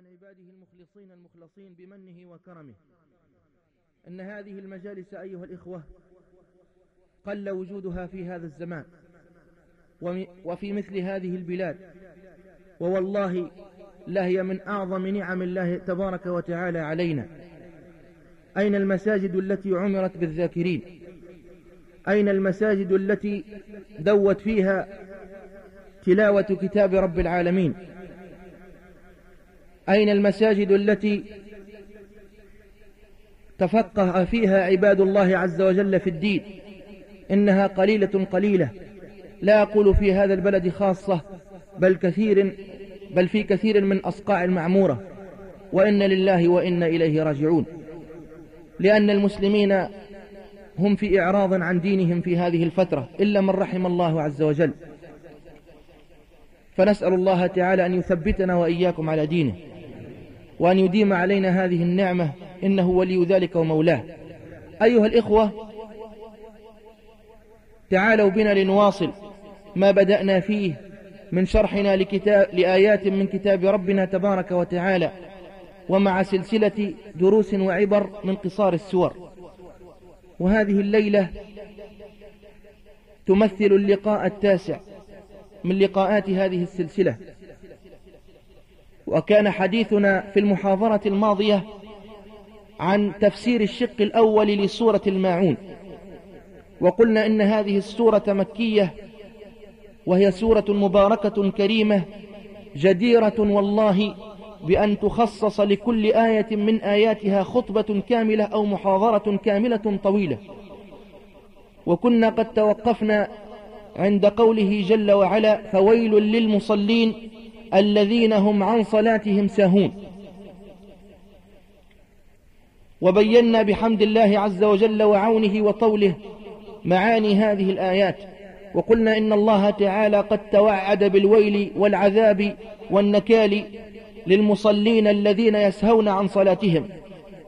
من عباده المخلصين المخلصين بمنه وكرمه. أن هذه المجالس أيها الإخوة قل وجودها في هذا الزمان وفي مثل هذه البلاد. ووالله لهي من أعظم نعم الله تبارك وتعالى علينا. أين المساجد التي عمرت بالذاكرين؟ أين المساجد التي دوت فيها تلاوة كتاب رب العالمين؟ أين المساجد التي تفقه فيها عباد الله عز وجل في الدين؟ إنها قليلة قليلة. لا أقول في هذا البلد خاصة بل كثير بل في كثير من أصقاع المعمورة. وإن لله وإن إليه راجعون. لأن المسلمين هم في إعراض عن دينهم في هذه الفترة إلا من رحم الله عز وجل. فنسأل الله تعالى أن يثبتنا وإياكم على دينه. وأن يديم علينا هذه النعمة إنه ولي ذلك ومولاه. أيها الإخوة تعالوا بنا لنواصل ما بدأنا فيه من شرحنا لكتاب لآيات من كتاب ربنا تبارك وتعالى ومع سلسلة دروس وعبر من قصار السور. وهذه الليلة تمثل اللقاء التاسع من لقاءات هذه السلسلة. وكان حديثنا في المحاضرة الماضية عن تفسير الشق الأول لسورة الماعون. وقلنا إن هذه السورة مكية وهي سورة مباركة كريمة جديرة والله بأن تخصص لكل آية من آياتها خطبة كاملة أو محاضرة كاملة طويلة. وكنا قد توقفنا عند قوله جل وعلا فويل للمصلين الذين هم عن صلاتهم ساهون. وبينا بحمد الله عز وجل وعونه وطوله معاني هذه الآيات. وقلنا إن الله تعالى قد توعد بالويل والعذاب والنكال للمصلين الذين يسهون عن صلاتهم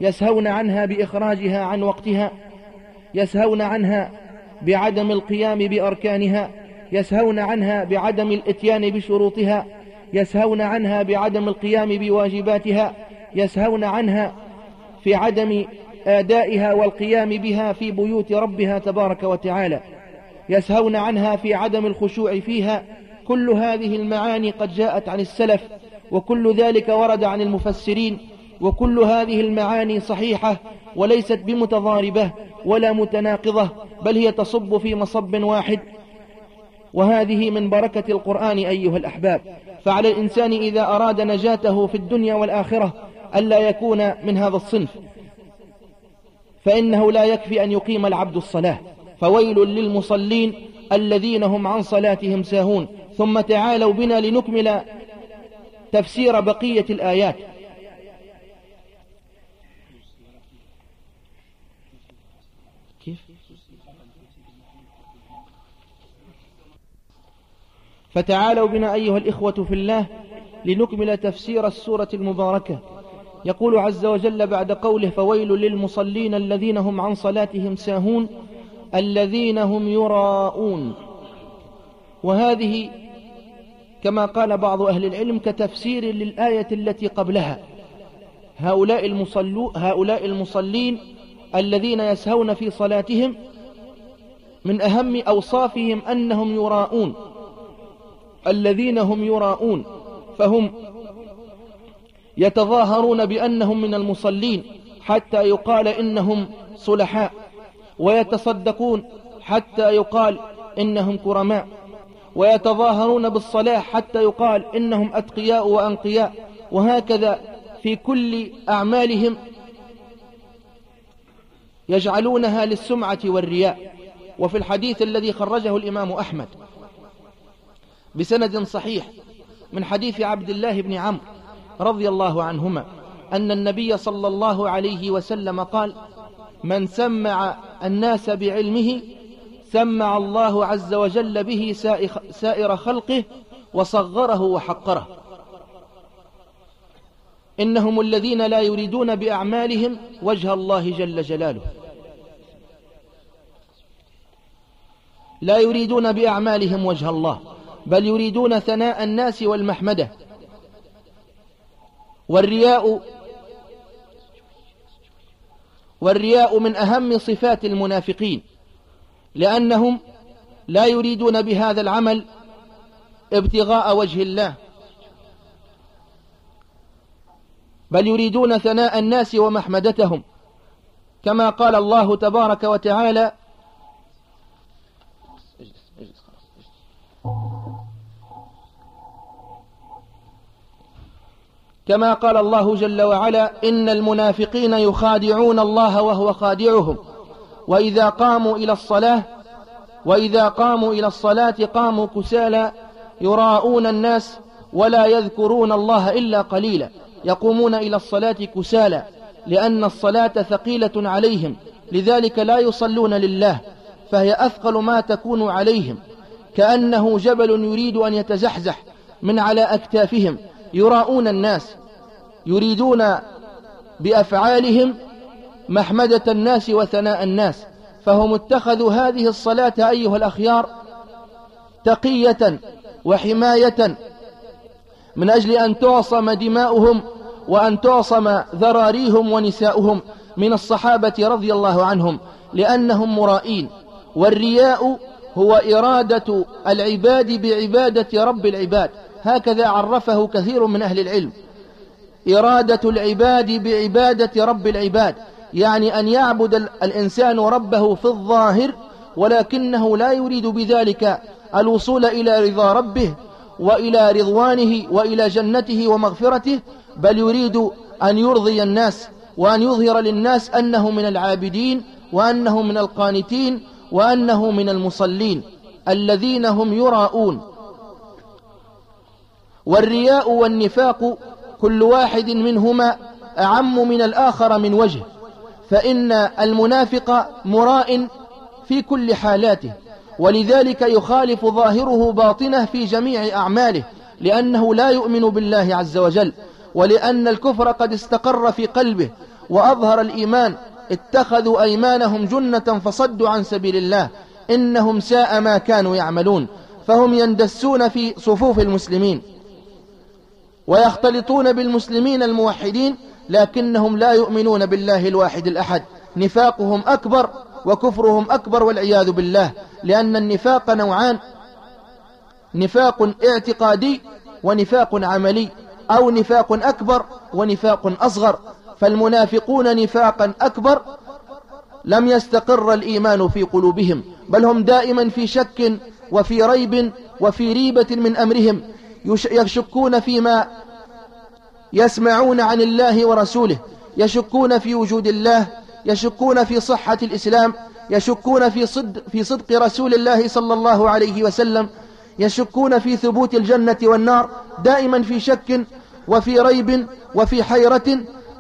يسهون عنها بإخراجها عن وقتها يسهون عنها بعدم القيام بأركانها يسهون عنها بعدم الإتيان بشروطها يسهون عنها بعدم القيام بواجباتها يسهون عنها في عدم آدائها والقيام بها في بيوت ربها تبارك وتعالى يسهون عنها في عدم الخشوع فيها. كل هذه المعاني قد جاءت عن السلف وكل ذلك ورد عن المفسرين وكل هذه المعاني صحيحة وليست بمتضاربة ولا متناقضة بل هي تصب في مصب واحد. وهذه من بركة القرآن أيها الأحباب. فعلى الإنسان إذا أراد نجاته في الدنيا والآخرة ألا يكون من هذا الصنف. فإنه لا يكفي أن يقيم العبد الصلاة. فويل للمصلين الذين هم عن صلاتهم ساهون. ثم تعالوا بنا لنكمل تفسير بقية الآيات كيف؟ فتعالوا بنا أيها الإخوة في الله لنكمل تفسير السورة المباركة. يقول عز وجل بعد قوله فويل للمصلين الذين هم عن صلاتهم ساهون الذين هم يراءون. وهذه كما قال بعض أهل العلم كتفسير للآية التي قبلها. هؤلاء, المصلو هؤلاء المصلين الذين يسهون في صلاتهم من أهم أوصافهم أنهم يراءون. الذين هم يراءون فهم يتظاهرون بأنهم من المصلين حتى يقال إنهم صلحاء ويتصدقون حتى يقال إنهم كرماء ويتظاهرون بالصلاة حتى يقال إنهم أتقياء وأنقياء وهكذا في كل أعمالهم يجعلونها للسمعة والرياء. وفي الحديث الذي خرجه الإمام أحمد بسند صحيح من حديث عبد الله بن عمرو رضي الله عنهما أن النبي صلى الله عليه وسلم قال من سمع الناس بعلمه سمع الله عز وجل به سائر خلقه وصغره وحقره. إنهم الذين لا يريدون بأعمالهم وجه الله جل جلاله. لا يريدون بأعمالهم وجه الله. بل يريدون ثناء الناس والمحمدة. والرياء والرياء من أهم صفات المنافقين لأنهم لا يريدون بهذا العمل ابتغاء وجه الله. بل يريدون ثناء الناس ومحمدتهم كما قال الله تبارك وتعالى كما قال الله جل وعلا إن المنافقين يخادعون الله وهو خادعهم. وإذا قاموا إلى الصلاة وإذا قاموا إلى الصلاة قاموا كسالى يراءون الناس ولا يذكرون الله إلا قليلا. يقومون إلى الصلاة كسالى لأن الصلاة ثقيلة عليهم لذلك لا يصلون لله فهي أثقل ما تكون عليهم. كأنه جبل يريد أن يتزحزح من على أكتافهم يراءون الناس يريدون بأفعالهم محمدة الناس وثناء الناس فهم اتخذوا هذه الصلاة أيها الأخيار تقية وحماية من أجل أن تعصم دماؤهم وأن تعصم ذراريهم ونساؤهم من الصحابة رضي الله عنهم لأنهم مرائين والرياء هو إرادة العباد بعبادة رب العباد. هكذا عرفه كثير من أهل العلم. إرادة العباد بعبادة رب العباد. يعني أن يعبد الإنسان ربه في الظاهر ولكنه لا يريد بذلك الوصول إلى رضا ربه وإلى رضوانه وإلى جنته ومغفرته بل يريد أن يرضي الناس وأن يظهر للناس أنه من العابدين وأنه من القانتين وأنه من المصلين الذين هم يراءون. والرياء والنفاق كل واحد منهما أعم من الآخر من وجه فإن المنافق مراء في كل حالاته ولذلك يخالف ظاهره باطنه في جميع أعماله لأنه لا يؤمن بالله عز وجل ولأن الكفر قد استقر في قلبه وأظهر الإيمان اتخذوا أيمانهم جنة فصدوا عن سبيل الله إنهم ساء ما كانوا يعملون فهم يندسون في صفوف المسلمين. ويختلطون بالمسلمين الموحدين لكنهم لا يؤمنون بالله الواحد الأحد. نفاقهم أكبر وكفرهم أكبر والعياذ بالله لأن النفاق نوعان نفاق اعتقادي ونفاق عملي أو نفاق أكبر ونفاق أصغر. فالمنافقون نفاقا أكبر لم يستقر الإيمان في قلوبهم بل هم دائما في شك وفي ريب وفي ريبة من أمرهم. يشكون فيما يسمعون عن الله ورسوله يشكون في وجود الله يشكون في صحة الإسلام يشكون في صدق, في صدق رسول الله صلى الله عليه وسلم يشكون في ثبوت الجنة والنار دائما في شك وفي ريب وفي حيرة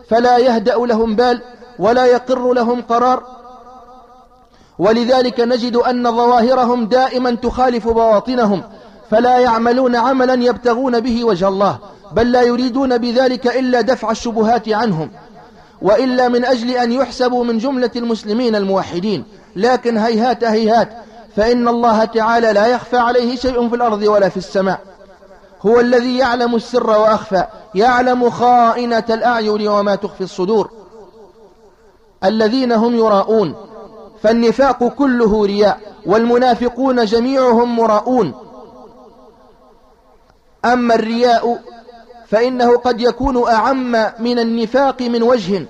فلا يهدأ لهم بال ولا يقر لهم قرار. ولذلك نجد أن ظواهرهم دائما تخالف بواطنهم. فلا يعملون عملا يبتغون به وجه الله بل لا يريدون بذلك إلا دفع الشبهات عنهم وإلا من أجل أن يحسبوا من جملة المسلمين الموحدين. لكن هيهات هيهات فإن الله تعالى لا يخفى عليه شيء في الأرض ولا في السماء. هو الذي يعلم السر وأخفى يعلم خائنة الأعين وما تخفي الصدور. الذين هم يراءون فالنفاق كله رياء والمنافقون جميعهم مراءون. أما الرياء فإنه قد يكون أعم من النفاق من وجه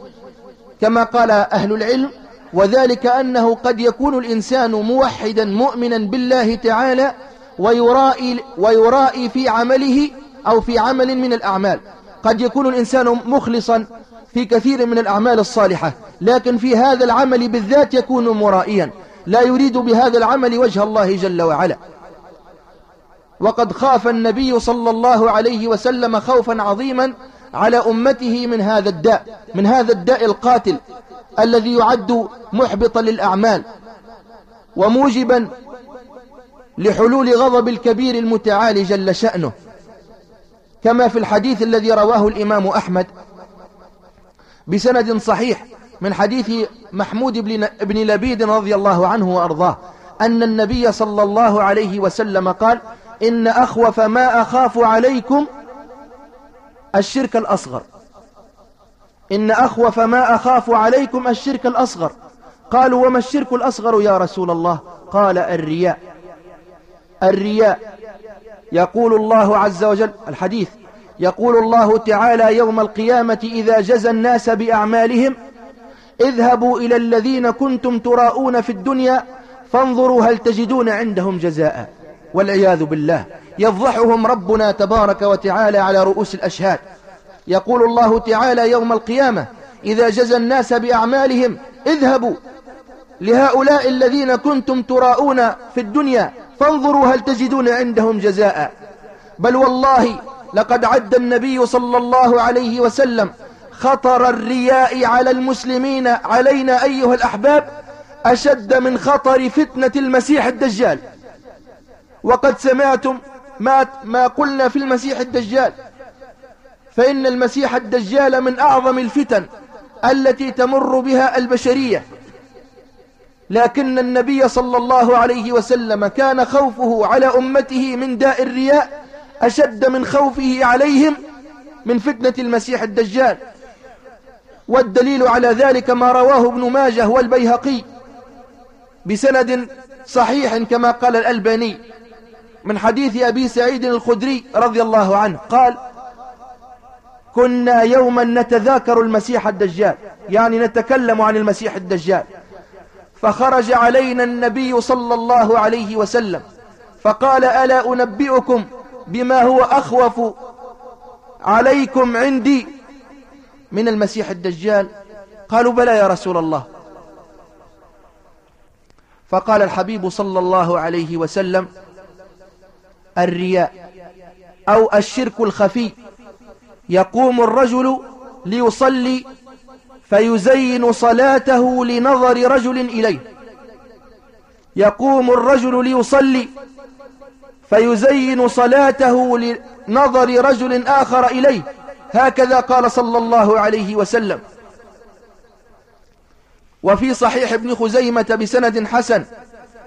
كما قال أهل العلم وذلك أنه قد يكون الإنسان موحدا مؤمنا بالله تعالى ويرائي, ويرائي في عمله أو في عمل من الأعمال. قد يكون الإنسان مخلصا في كثير من الأعمال الصالحة لكن في هذا العمل بالذات يكون مرائيا. لا يريد بهذا العمل وجه الله جل وعلا. وقد خاف النبي صلى الله عليه وسلم خوفا عظيما على أمته من هذا الداء من هذا الداء القاتل الذي يعد محبطا للأعمال وموجبا لحلول غضب الكبير المتعالي جل شأنه. كما في الحديث الذي رواه الإمام أحمد بسند صحيح من حديث محمود بن لبيد رضي الله عنه وأرضاه أن النبي صلى الله عليه وسلم قال إن أخوف ما أخاف عليكم الشرك الأصغر. إن أخوف ما أخاف عليكم الشرك الأصغر. قالوا وما الشرك الأصغر يا رسول الله؟ قال الرياء. الرياء. يقول الله عز وجل الحديث يقول الله تعالى يوم القيامة إذا جزى الناس بأعمالهم اذهبوا إلى الذين كنتم تراؤون في الدنيا فانظروا هل تجدون عندهم جزاء. والعياذ بالله. يفضحهم ربنا تبارك وتعالى على رؤوس الأشهاد. يقول الله تعالى يوم القيامة إذا جزى الناس بأعمالهم اذهبوا لهؤلاء الذين كنتم تراؤون في الدنيا فانظروا هل تجدون عندهم جزاء. بل والله لقد عد النبي صلى الله عليه وسلم خطر الرياء على المسلمين علينا أيها الأحباب أشد من خطر فتنة المسيح الدجال. وقد سمعتم ما, ما قلنا في المسيح الدجال. فإن المسيح الدجال من أعظم الفتن التي تمر بها البشرية. لكن النبي صلى الله عليه وسلم كان خوفه على أمته من داء الرياء أشد من خوفه عليهم من فتنة المسيح الدجال. والدليل على ذلك ما رواه ابن ماجه والبيهقي بسند صحيح كما قال الألباني. من حديث أبي سعيد الخدري رضي الله عنه قال كنا يوما نتذاكر المسيح الدجال. يعني نتكلم عن المسيح الدجال. فخرج علينا النبي صلى الله عليه وسلم فقال ألا أنبئكم بما هو أخوف عليكم عندي من المسيح الدجال؟ قالوا بلى يا رسول الله. فقال الحبيب صلى الله عليه وسلم الرياء أو الشرك الخفي. يقوم الرجل ليصلي فيزين صلاته لنظر رجل إليه. يقوم الرجل ليصلي فيزين صلاته لنظر رجل آخر إليه. هكذا قال صلى الله عليه وسلم. وفي صحيح ابن خزيمة بسند حسن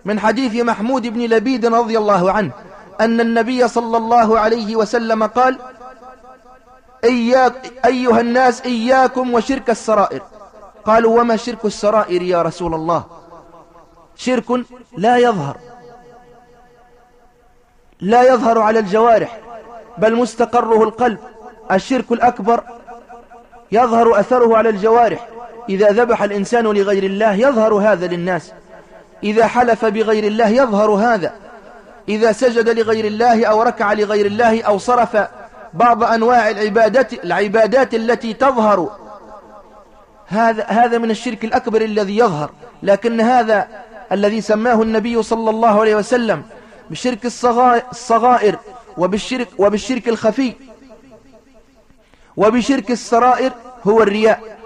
من حديث محمود بن لبيد رضي الله عنه. أن النبي صلى الله عليه وسلم قال إياك أيها الناس إياكم وشرك السرائر. قالوا وما شرك السرائر يا رسول الله؟ شرك لا يظهر. لا يظهر على الجوارح بل مستقره القلب. الشرك الأكبر يظهر أثره على الجوارح. إذا ذبح الإنسان لغير الله يظهر هذا للناس. إذا حلف بغير الله يظهر هذا. إذا سجد لغير الله أو ركع لغير الله أو صرف بعض أنواع العبادات, العبادات التي تظهر. هذا, هذا من الشرك الأكبر الذي يظهر. لكن هذا الذي سماه النبي صلى الله عليه وسلم بالشرك الصغائر وبالشرك, وبالشرك الخفي. وبشرك السرائر هو الرياء.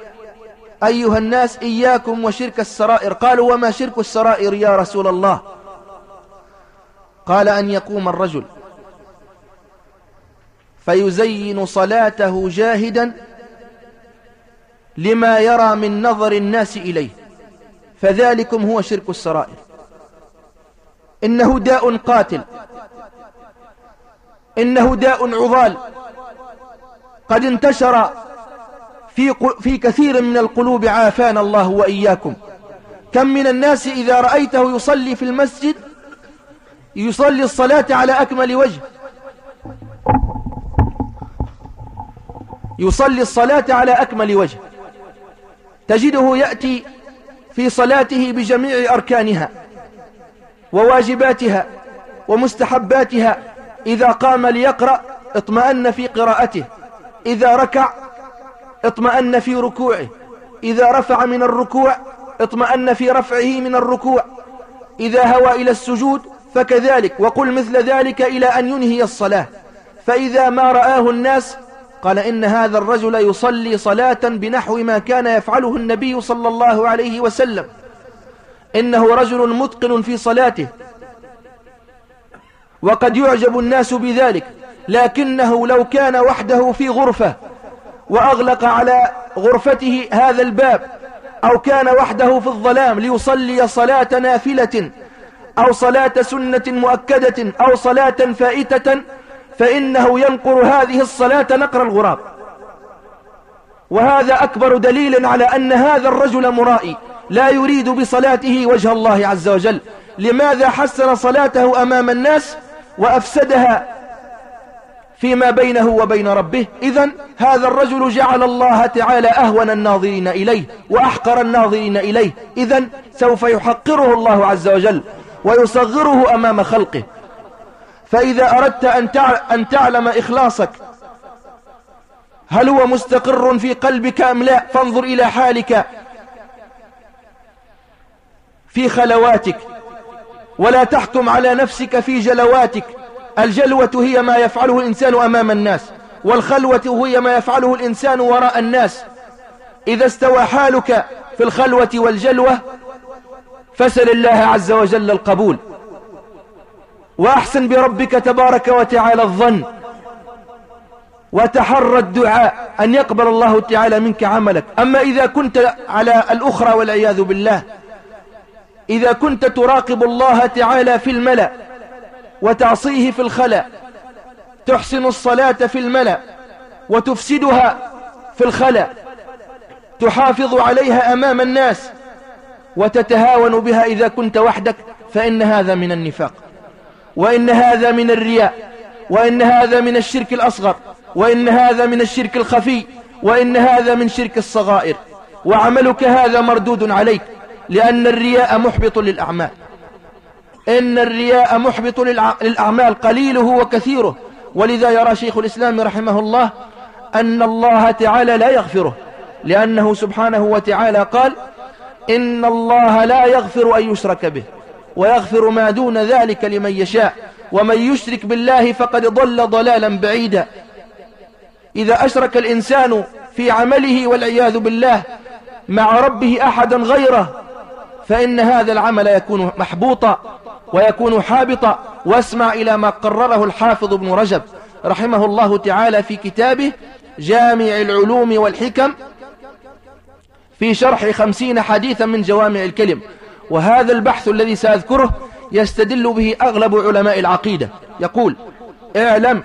أيها الناس إياكم وشرك السرائر. قالوا وما شرك السرائر يا رسول الله؟ قال أن يقوم الرجل. فيزين صلاته جاهدا لما يرى من نظر الناس إليه. فذلكم هو شرك السرائر. إنه داء قاتل. إنه داء عضال. قد انتشر في, في كثير من القلوب عافانا الله وإياكم. كم من الناس إذا رأيته يصلي في المسجد يصلي الصلاة على أكمل وجه. يصلي الصلاة على أكمل وجه. تجده يأتي في صلاته بجميع أركانها وواجباتها ومستحباتها. إذا قام ليقرأ اطمأن في قراءته. إذا ركع اطمأن في ركوعه. إذا رفع من الركوع اطمأن في رفعه من الركوع. إذا هوى إلى السجود فكذلك وقل مثل ذلك إلى أن ينهي الصلاة. فإذا ما رآه الناس قال إن هذا الرجل يصلي صلاة بنحو ما كان يفعله النبي صلى الله عليه وسلم. إنه رجل متقن في صلاته. وقد يعجب الناس بذلك لكنه لو كان وحده في غرفة وأغلق على غرفته هذا الباب أو كان وحده في الظلام ليصلي صلاة نافلة أو صلاة سنة مؤكدة أو صلاة فائتة فإنه ينقر هذه الصلاة نقر الغراب. وهذا أكبر دليل على أن هذا الرجل مرائي لا يريد بصلاته وجه الله عز وجل. لماذا حسن صلاته أمام الناس وأفسدها فيما بينه وبين ربه؟ إذا هذا الرجل جعل الله تعالى أهون الناظرين إليه وأحقر الناظرين إليه. إذا سوف يحقره الله عز وجل. ويصغره أمام خلقه. فإذا أردت أن تعلم إخلاصك هل هو مستقر في قلبك أم لا؟ فانظر إلى حالك في خلواتك. ولا تحكم على نفسك في جلواتك. الجلوة هي ما يفعله الإنسان أمام الناس والخلوة هي ما يفعله الإنسان وراء الناس. إذا استوى حالك في الخلوة والجلوة فسل الله عز وجل القبول. وأحسن بربك تبارك وتعالى الظن. وتحرى الدعاء. أن يقبل الله تعالى منك عملك. أما إذا كنت على الأخرى والعياذ بالله. إذا كنت تراقب الله تعالى في الملأ. وتعصيه في الخلأ. تحسن الصلاة في الملأ. وتفسدها في الخلأ. تحافظ عليها أمام الناس. وتتهاون بها إذا كنت وحدك فإن هذا من النفاق وإن هذا من الرياء وإن هذا من الشرك الأصغر وإن هذا من الشرك الخفي وإن هذا من شرك الصغائر. وعملك هذا مردود عليك لأن الرياء محبط للأعمال. إن الرياء محبط للأعمال قليله وكثيره. ولذا يرى شيخ الإسلام رحمه الله أن الله تعالى لا يغفره لأنه سبحانه وتعالى قال إن الله لا يغفر أن يشرك به ويغفر ما دون ذلك لمن يشاء ومن يشرك بالله فقد ضل ضلالا بعيدا. إذا أشرك الإنسان في عمله والعياذ بالله مع ربه أحدا غيره فإن هذا العمل يكون محبوطا ويكون حابطا. واسمع إلى ما قرره الحافظ ابن رجب رحمه الله تعالى في كتابه جامع العلوم والحكم في شرح خمسين حديثا من جوامع الكلم. وهذا البحث الذي سأذكره يستدل به أغلب علماء العقيدة. يقول اعلم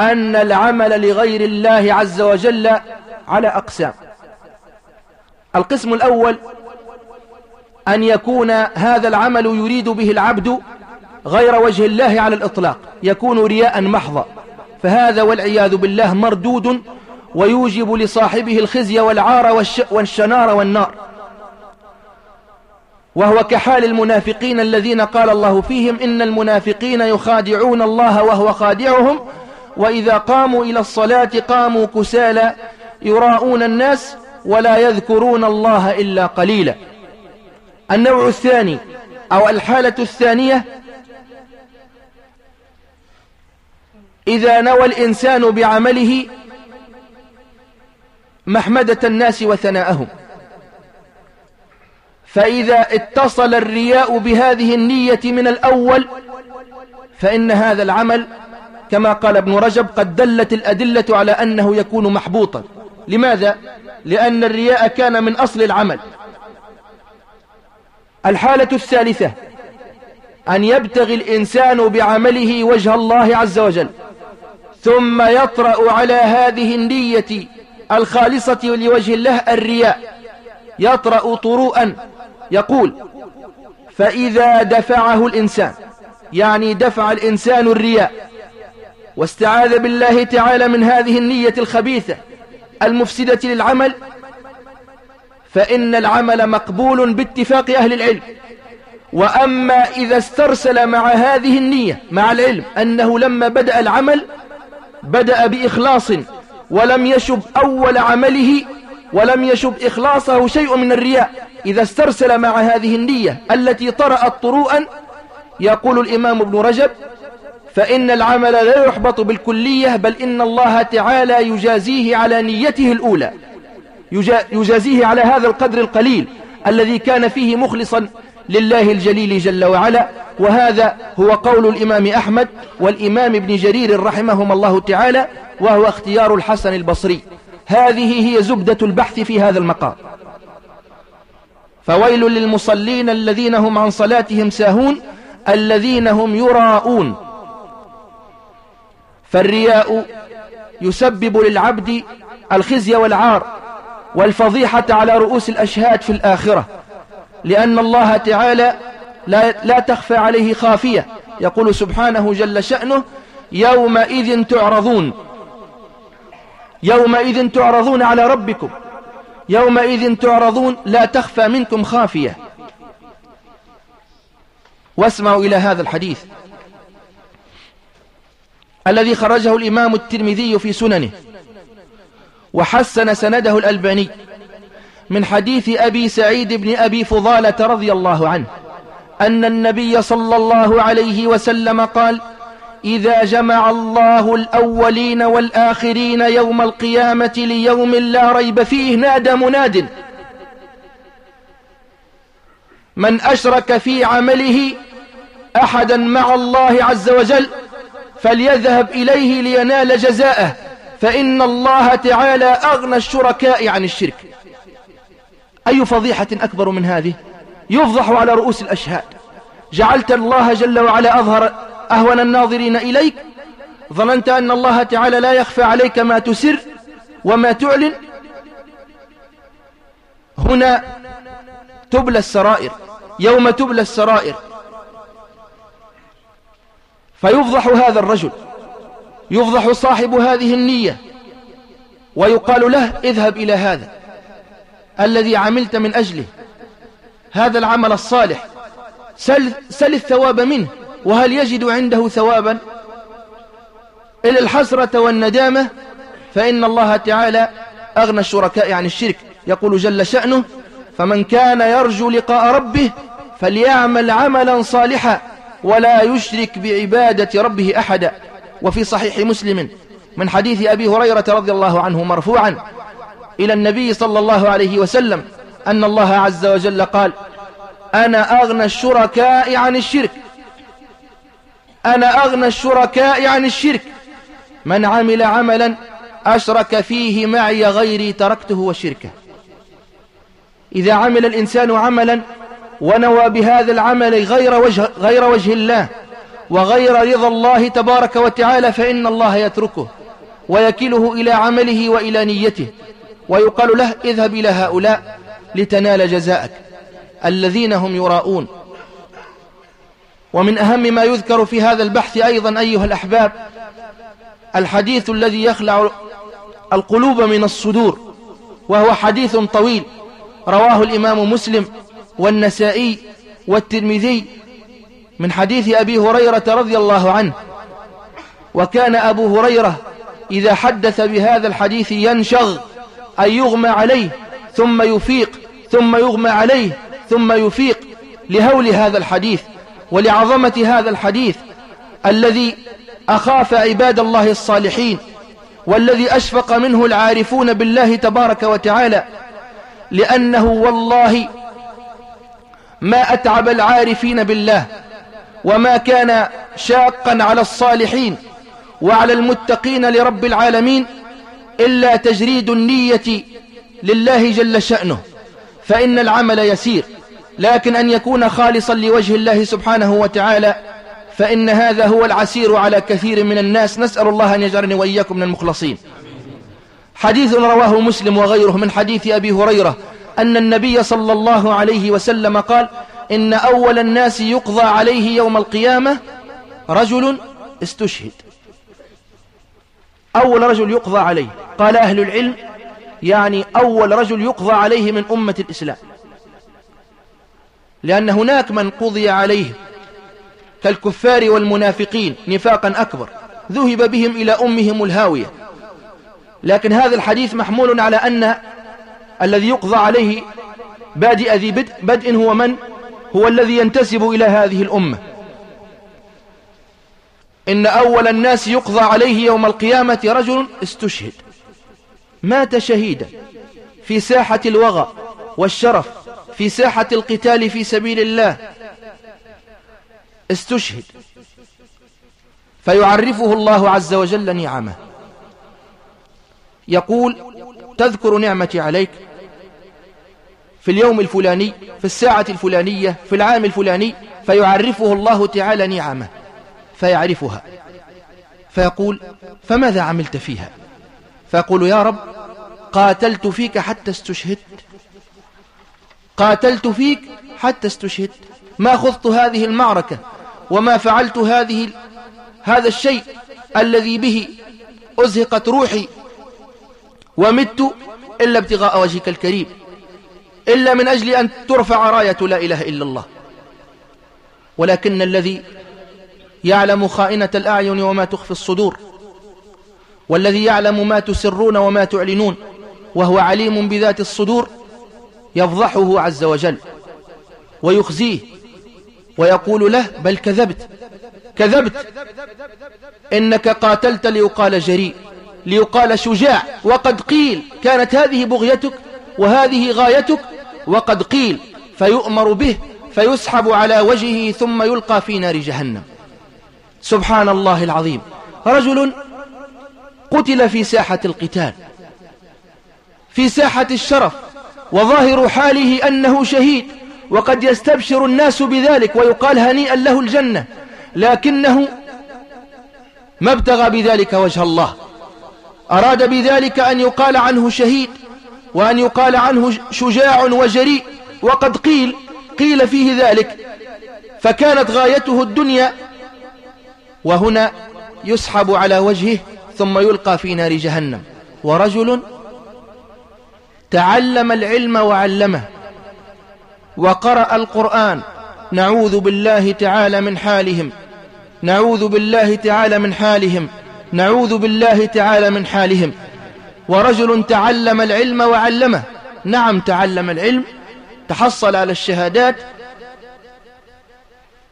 أن العمل لغير الله عز وجل على أقسام. القسم الأول أن يكون هذا العمل يريد به العبد غير وجه الله على الإطلاق. يكون رياء محضا. فهذا والعياذ بالله مردود ويوجب لصاحبه الخزي والعار والشنار والنار. وهو كحال المنافقين الذين قال الله فيهم إن المنافقين يخادعون الله وهو خادعهم وإذا قاموا إلى الصلاة قاموا كسالى يراءون الناس ولا يذكرون الله إلا قليلا. النوع الثاني أو الحالة الثانية إذا نوى الإنسان بعمله محمدة الناس وثناءهم. فإذا اتصل الرياء بهذه النية من الأول فإن هذا العمل كما قال ابن رجب قد دلت الأدلة على أنه يكون محبوطا. لماذا؟ لأن الرياء كان من أصل العمل. الحالة الثالثة أن يبتغي الإنسان بعمله وجه الله عز وجل ثم يطرأ على هذه النية الخالصة لوجه الله الرياء. يطرأ طروءا يقول فإذا دفعه الإنسان يعني دفع الإنسان الرياء واستعاذ بالله تعالى من هذه النية الخبيثة المفسدة للعمل فإن العمل مقبول باتفاق أهل العلم. وأما إذا استرسل مع هذه النية مع العلم أنه لما بدأ العمل بدأ بإخلاص ولم يشب أول عمله ولم يشب إخلاصه شيء من الرياء. إذا استرسل مع هذه النية التي طرأت طروءا يقول الإمام ابن رجب فإن العمل لا يحبط بالكلية بل إن الله تعالى يجازيه على نيته الأولى. يجازيه على هذا القدر القليل الذي كان فيه مخلصا لله الجليل جل وعلا وهذا هو قول الإمام أحمد والإمام ابن جرير رحمهما الله تعالى وهو اختيار الحسن البصري. هذه هي زبدة البحث في هذا المقام. فويل للمصلين الذين هم عن صلاتهم ساهون الذين هم يراءون. فالرياء يسبب للعبد الخزي والعار والفضيحة على رؤوس الأشهاد في الآخرة. لأن الله تعالى لا, لا تخفى عليه خافية. يقول سبحانه جل شأنه يومئذ تعرضون. يومئذ تعرضون على ربكم. يومئذ تعرضون لا تخفى منكم خافية. واسمعوا إلى هذا الحديث. الذي خرجه الإمام الترمذي في سننه. وحسن سنده الألباني. من حديث أبي سعيد بن أبي فضالة رضي الله عنه أن النبي صلى الله عليه وسلم قال إذا جمع الله الأولين والآخرين يوم القيامة ليوم لا ريب فيه نادى مناد من أشرك في عمله أحدا مع الله عز وجل فليذهب إليه لينال جزاءه فإن الله تعالى أغنى الشركاء عن الشرك. أي فضيحة أكبر من هذه؟ يفضح على رؤوس الأشهاد. جعلت الله جل وعلا أظهر أهون الناظرين إليك. ظننت أن الله تعالى لا يخفى عليك ما تسر وما تعلن. هنا تبلى السرائر. يوم تبلى السرائر. فيفضح هذا الرجل. يفضح صاحب هذه النية. ويقال له اذهب إلى هذا. الذي عملت من أجله. هذا العمل الصالح. سل, سل الثواب منه. وهل يجد عنده ثوابا؟ إلى الحسرة والندامة. فإن الله تعالى أغنى الشركاء عن الشرك. يقول جل شأنه فمن كان يرجو لقاء ربه فليعمل عملا صالحا ولا يشرك بعبادة ربه أحدا. وفي صحيح مسلم من حديث أبي هريرة رضي الله عنه مرفوعا إلى النبي صلى الله عليه وسلم أن الله عز وجل قال أنا أغنى الشركاء عن الشرك. أنا أغنى الشركاء عن الشرك. من عمل عملا أشرك فيه معي غيري تركته وشركه. إذا عمل الإنسان عملا ونوى بهذا العمل غير وجه, غير وجه الله وغير رضا الله تبارك وتعالى فإن الله يتركه ويكله إلى عمله وإلى نيته. ويقال له اذهب إلى هؤلاء لتنال جزاءك الذين هم يراؤون. ومن أهم ما يذكر في هذا البحث أيضا أيها الأحباب الحديث الذي يخلع القلوب من الصدور وهو حديث طويل رواه الإمام مسلم والنسائي والترمذي من حديث أبي هريرة رضي الله عنه. وكان أبو هريرة إذا حدث بهذا الحديث ينشغ أن يغمى عليه ثم يفيق ثم يغمى عليه ثم يفيق لهول هذا الحديث ولعظمة هذا الحديث الذي أخاف عباد الله الصالحين والذي أشفق منه العارفون بالله تبارك وتعالى لأنه والله ما أتعب العارفين بالله وما كان شاقا على الصالحين وعلى المتقين لرب العالمين إلا تجريد النية لله جل شأنه فإن العمل يسير لكن أن يكون خالصا لوجه الله سبحانه وتعالى فإن هذا هو العسير على كثير من الناس. نسأل الله أن يجعلني وإياكم من المخلصين. حديث رواه مسلم وغيره من حديث أبي هريرة أن النبي صلى الله عليه وسلم قال إن أول الناس يقضى عليه يوم القيامة رجل استشهد. أول رجل يقضى عليه. قال أهل العلم يعني أول رجل يقضى عليه من أمة الإسلام. لأن هناك من قضي عليه كالكفار والمنافقين نفاقا أكبر ذهب بهم إلى أمهم الهاوية. لكن هذا الحديث محمول على أن الذي يقضى عليه بادئ ذي بدء, بدء هو من؟ هو الذي ينتسب إلى هذه الأمة. إن أول الناس يقضى عليه يوم القيامة رجل استشهد. مات شهيدا في ساحة الوغى والشرف في ساحة القتال في سبيل الله. استشهد. فيعرفه الله عز وجل نعمه. يقول تذكر نعمتي عليك في اليوم الفلاني في الساعة الفلانية في العام الفلاني فيعرفه الله تعالى نعمه فيعرفها. فيقول فماذا عملت فيها؟ فيقول يا رب قاتلت فيك حتى استشهدت. قاتلت فيك حتى استشهدت. ما خضت هذه المعركة وما فعلت هذه هذا الشيء الذي به أزهقت روحي ومت إلا ابتغاء وجهك الكريم إلا من أجل أن ترفع راية لا إله إلا الله. ولكن الذي يعلم خائنة الأعين وما تخفي الصدور والذي يعلم ما تسرون وما تعلنون وهو عليم بذات الصدور يفضحه عز وجل ويخزيه ويقول له بل كذبت كذبت إنك قاتلت ليقال جريء ليقال شجاع وقد قيل كانت هذه بغيتك وهذه غايتك وقد قيل فيؤمر به فيسحب على وجهه ثم يلقى في نار جهنم. سبحان الله العظيم. رجل قتل في ساحة القتال في ساحة الشرف وظاهر حاله أنه شهيد وقد يستبشر الناس بذلك ويقال هنيئا له الجنة لكنه ما ابتغى بذلك وجه الله. أراد بذلك أن يقال عنه شهيد وأن يقال عنه شجاع وجريء وقد قيل قيل فيه ذلك. فكانت غايته الدنيا وهنا يسحب على وجهه ثم يلقى في نار جهنم. ورجل تعلم العلم وعلمه وقرأ القرآن. نعوذ بالله تعالى من حالهم. نعوذ بالله تعالى من حالهم. نعوذ بالله تعالى من حالهم. ورجل تعلم العلم وعلمه. نعم تعلم العلم. تحصل على الشهادات.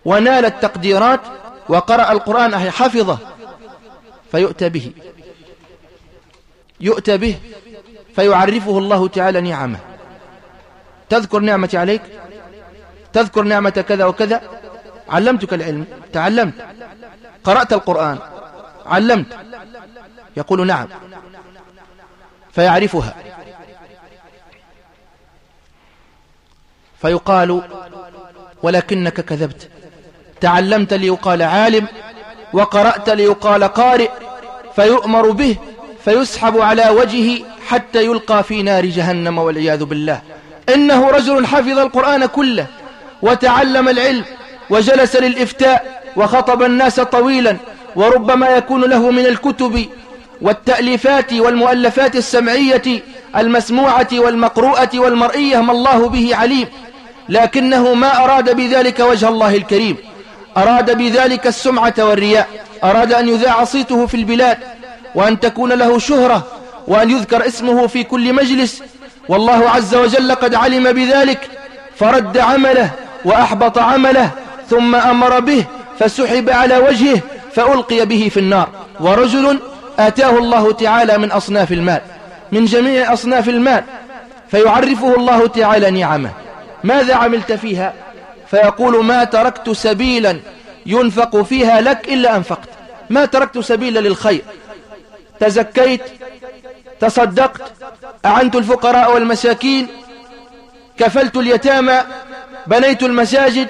ونال التقديرات. وقرأ القرآن حفظه. فيؤتى به. يؤتى به فيعرفه الله تعالى نعمه. تذكر نعمتي عليك؟ تذكر نعمة كذا وكذا؟ علمتك العلم؟ تعلمت. قرأت القرآن؟ علمت. يقول نعم. فيعرفها. فيقال ولكنك كذبت. تعلمت ليقال عالم وقرأت ليقال قارئ فيؤمر به فيسحب على وجهه حتى يلقى في نار جهنم والعياذ بالله. إنه رجل حفظ القرآن كله وتعلم العلم وجلس للإفتاء وخطب الناس طويلا وربما يكون له من الكتب والتأليفات والمؤلفات السمعية المسموعة والمقروءة والمرئية ما الله به عليم. لكنه ما أراد بذلك وجه الله الكريم. أراد بذلك السمعة والرياء. أراد أن يذاع صيته في البلاد وأن تكون له شهرة وأن يذكر اسمه في كل مجلس. والله عز وجل قد علم بذلك فرد عمله وأحبط عمله ثم أمر به فسحب على وجهه فألقي به في النار. ورجل آتاه الله تعالى من أصناف المال من جميع أصناف المال فيعرفه الله تعالى نعمه. ماذا عملت فيها؟ فيقول ما تركت سبيلا ينفق فيها لك إلا أنفقت. ما تركت سبيلا للخير. تزكيت تصدقت أعنت الفقراء والمساكين كفلت اليتامى بنيت المساجد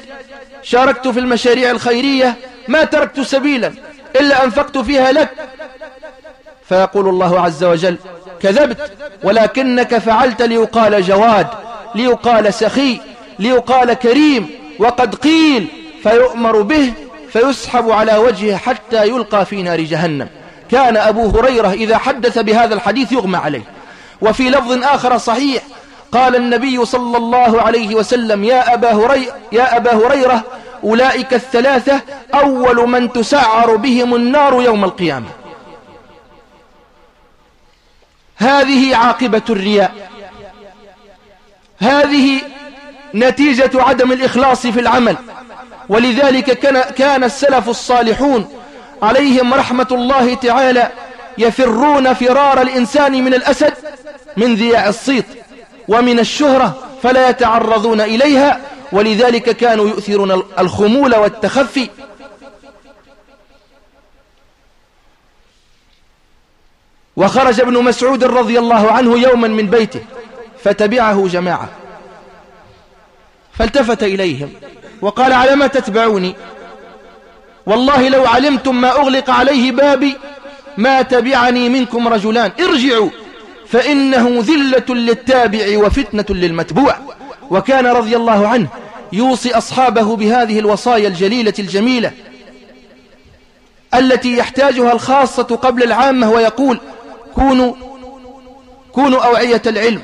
شاركت في المشاريع الخيرية ما تركت سبيلا إلا أنفقت فيها لك. فيقول الله عز وجل كذبت ولكنك فعلت ليقال جواد ليقال سخي ليقال كريم. وقد قيل فيؤمر به فيسحب على وجهه حتى يلقى في نار جهنم. كان أبو هريرة إذا حدث بهذا الحديث يغمى عليه. وفي لفظ آخر صحيح قال النبي صلى الله عليه وسلم يا أبا, هري يا أبا هريرة أولئك الثلاثة أول من تسعر بهم النار يوم القيامة. هذه عاقبة الرياء. هذه نتيجة عدم الإخلاص في العمل. ولذلك كان, كان السلف الصالحون عليهم رحمة الله تعالى يفرون فرار الإنسان من الأسد من ذياع الصيت ومن الشهرة فلا يتعرضون إليها. ولذلك كانوا يؤثرون الخمول والتخفي. وخرج ابن مسعود رضي الله عنه يوما من بيته فتبعه جماعة. فالتفت إليهم وقال على ما تتبعوني؟ والله لو علمتم ما أغلق عليه بابي ما تبعني منكم رجلان. ارجعوا فإنه ذلة للتابع وفتنة للمتبوع. وكان رضي الله عنه يوصي أصحابه بهذه الوصايا الجليلة الجميلة التي يحتاجها الخاصة قبل العامة ويقول كونوا كونوا أوعية العلم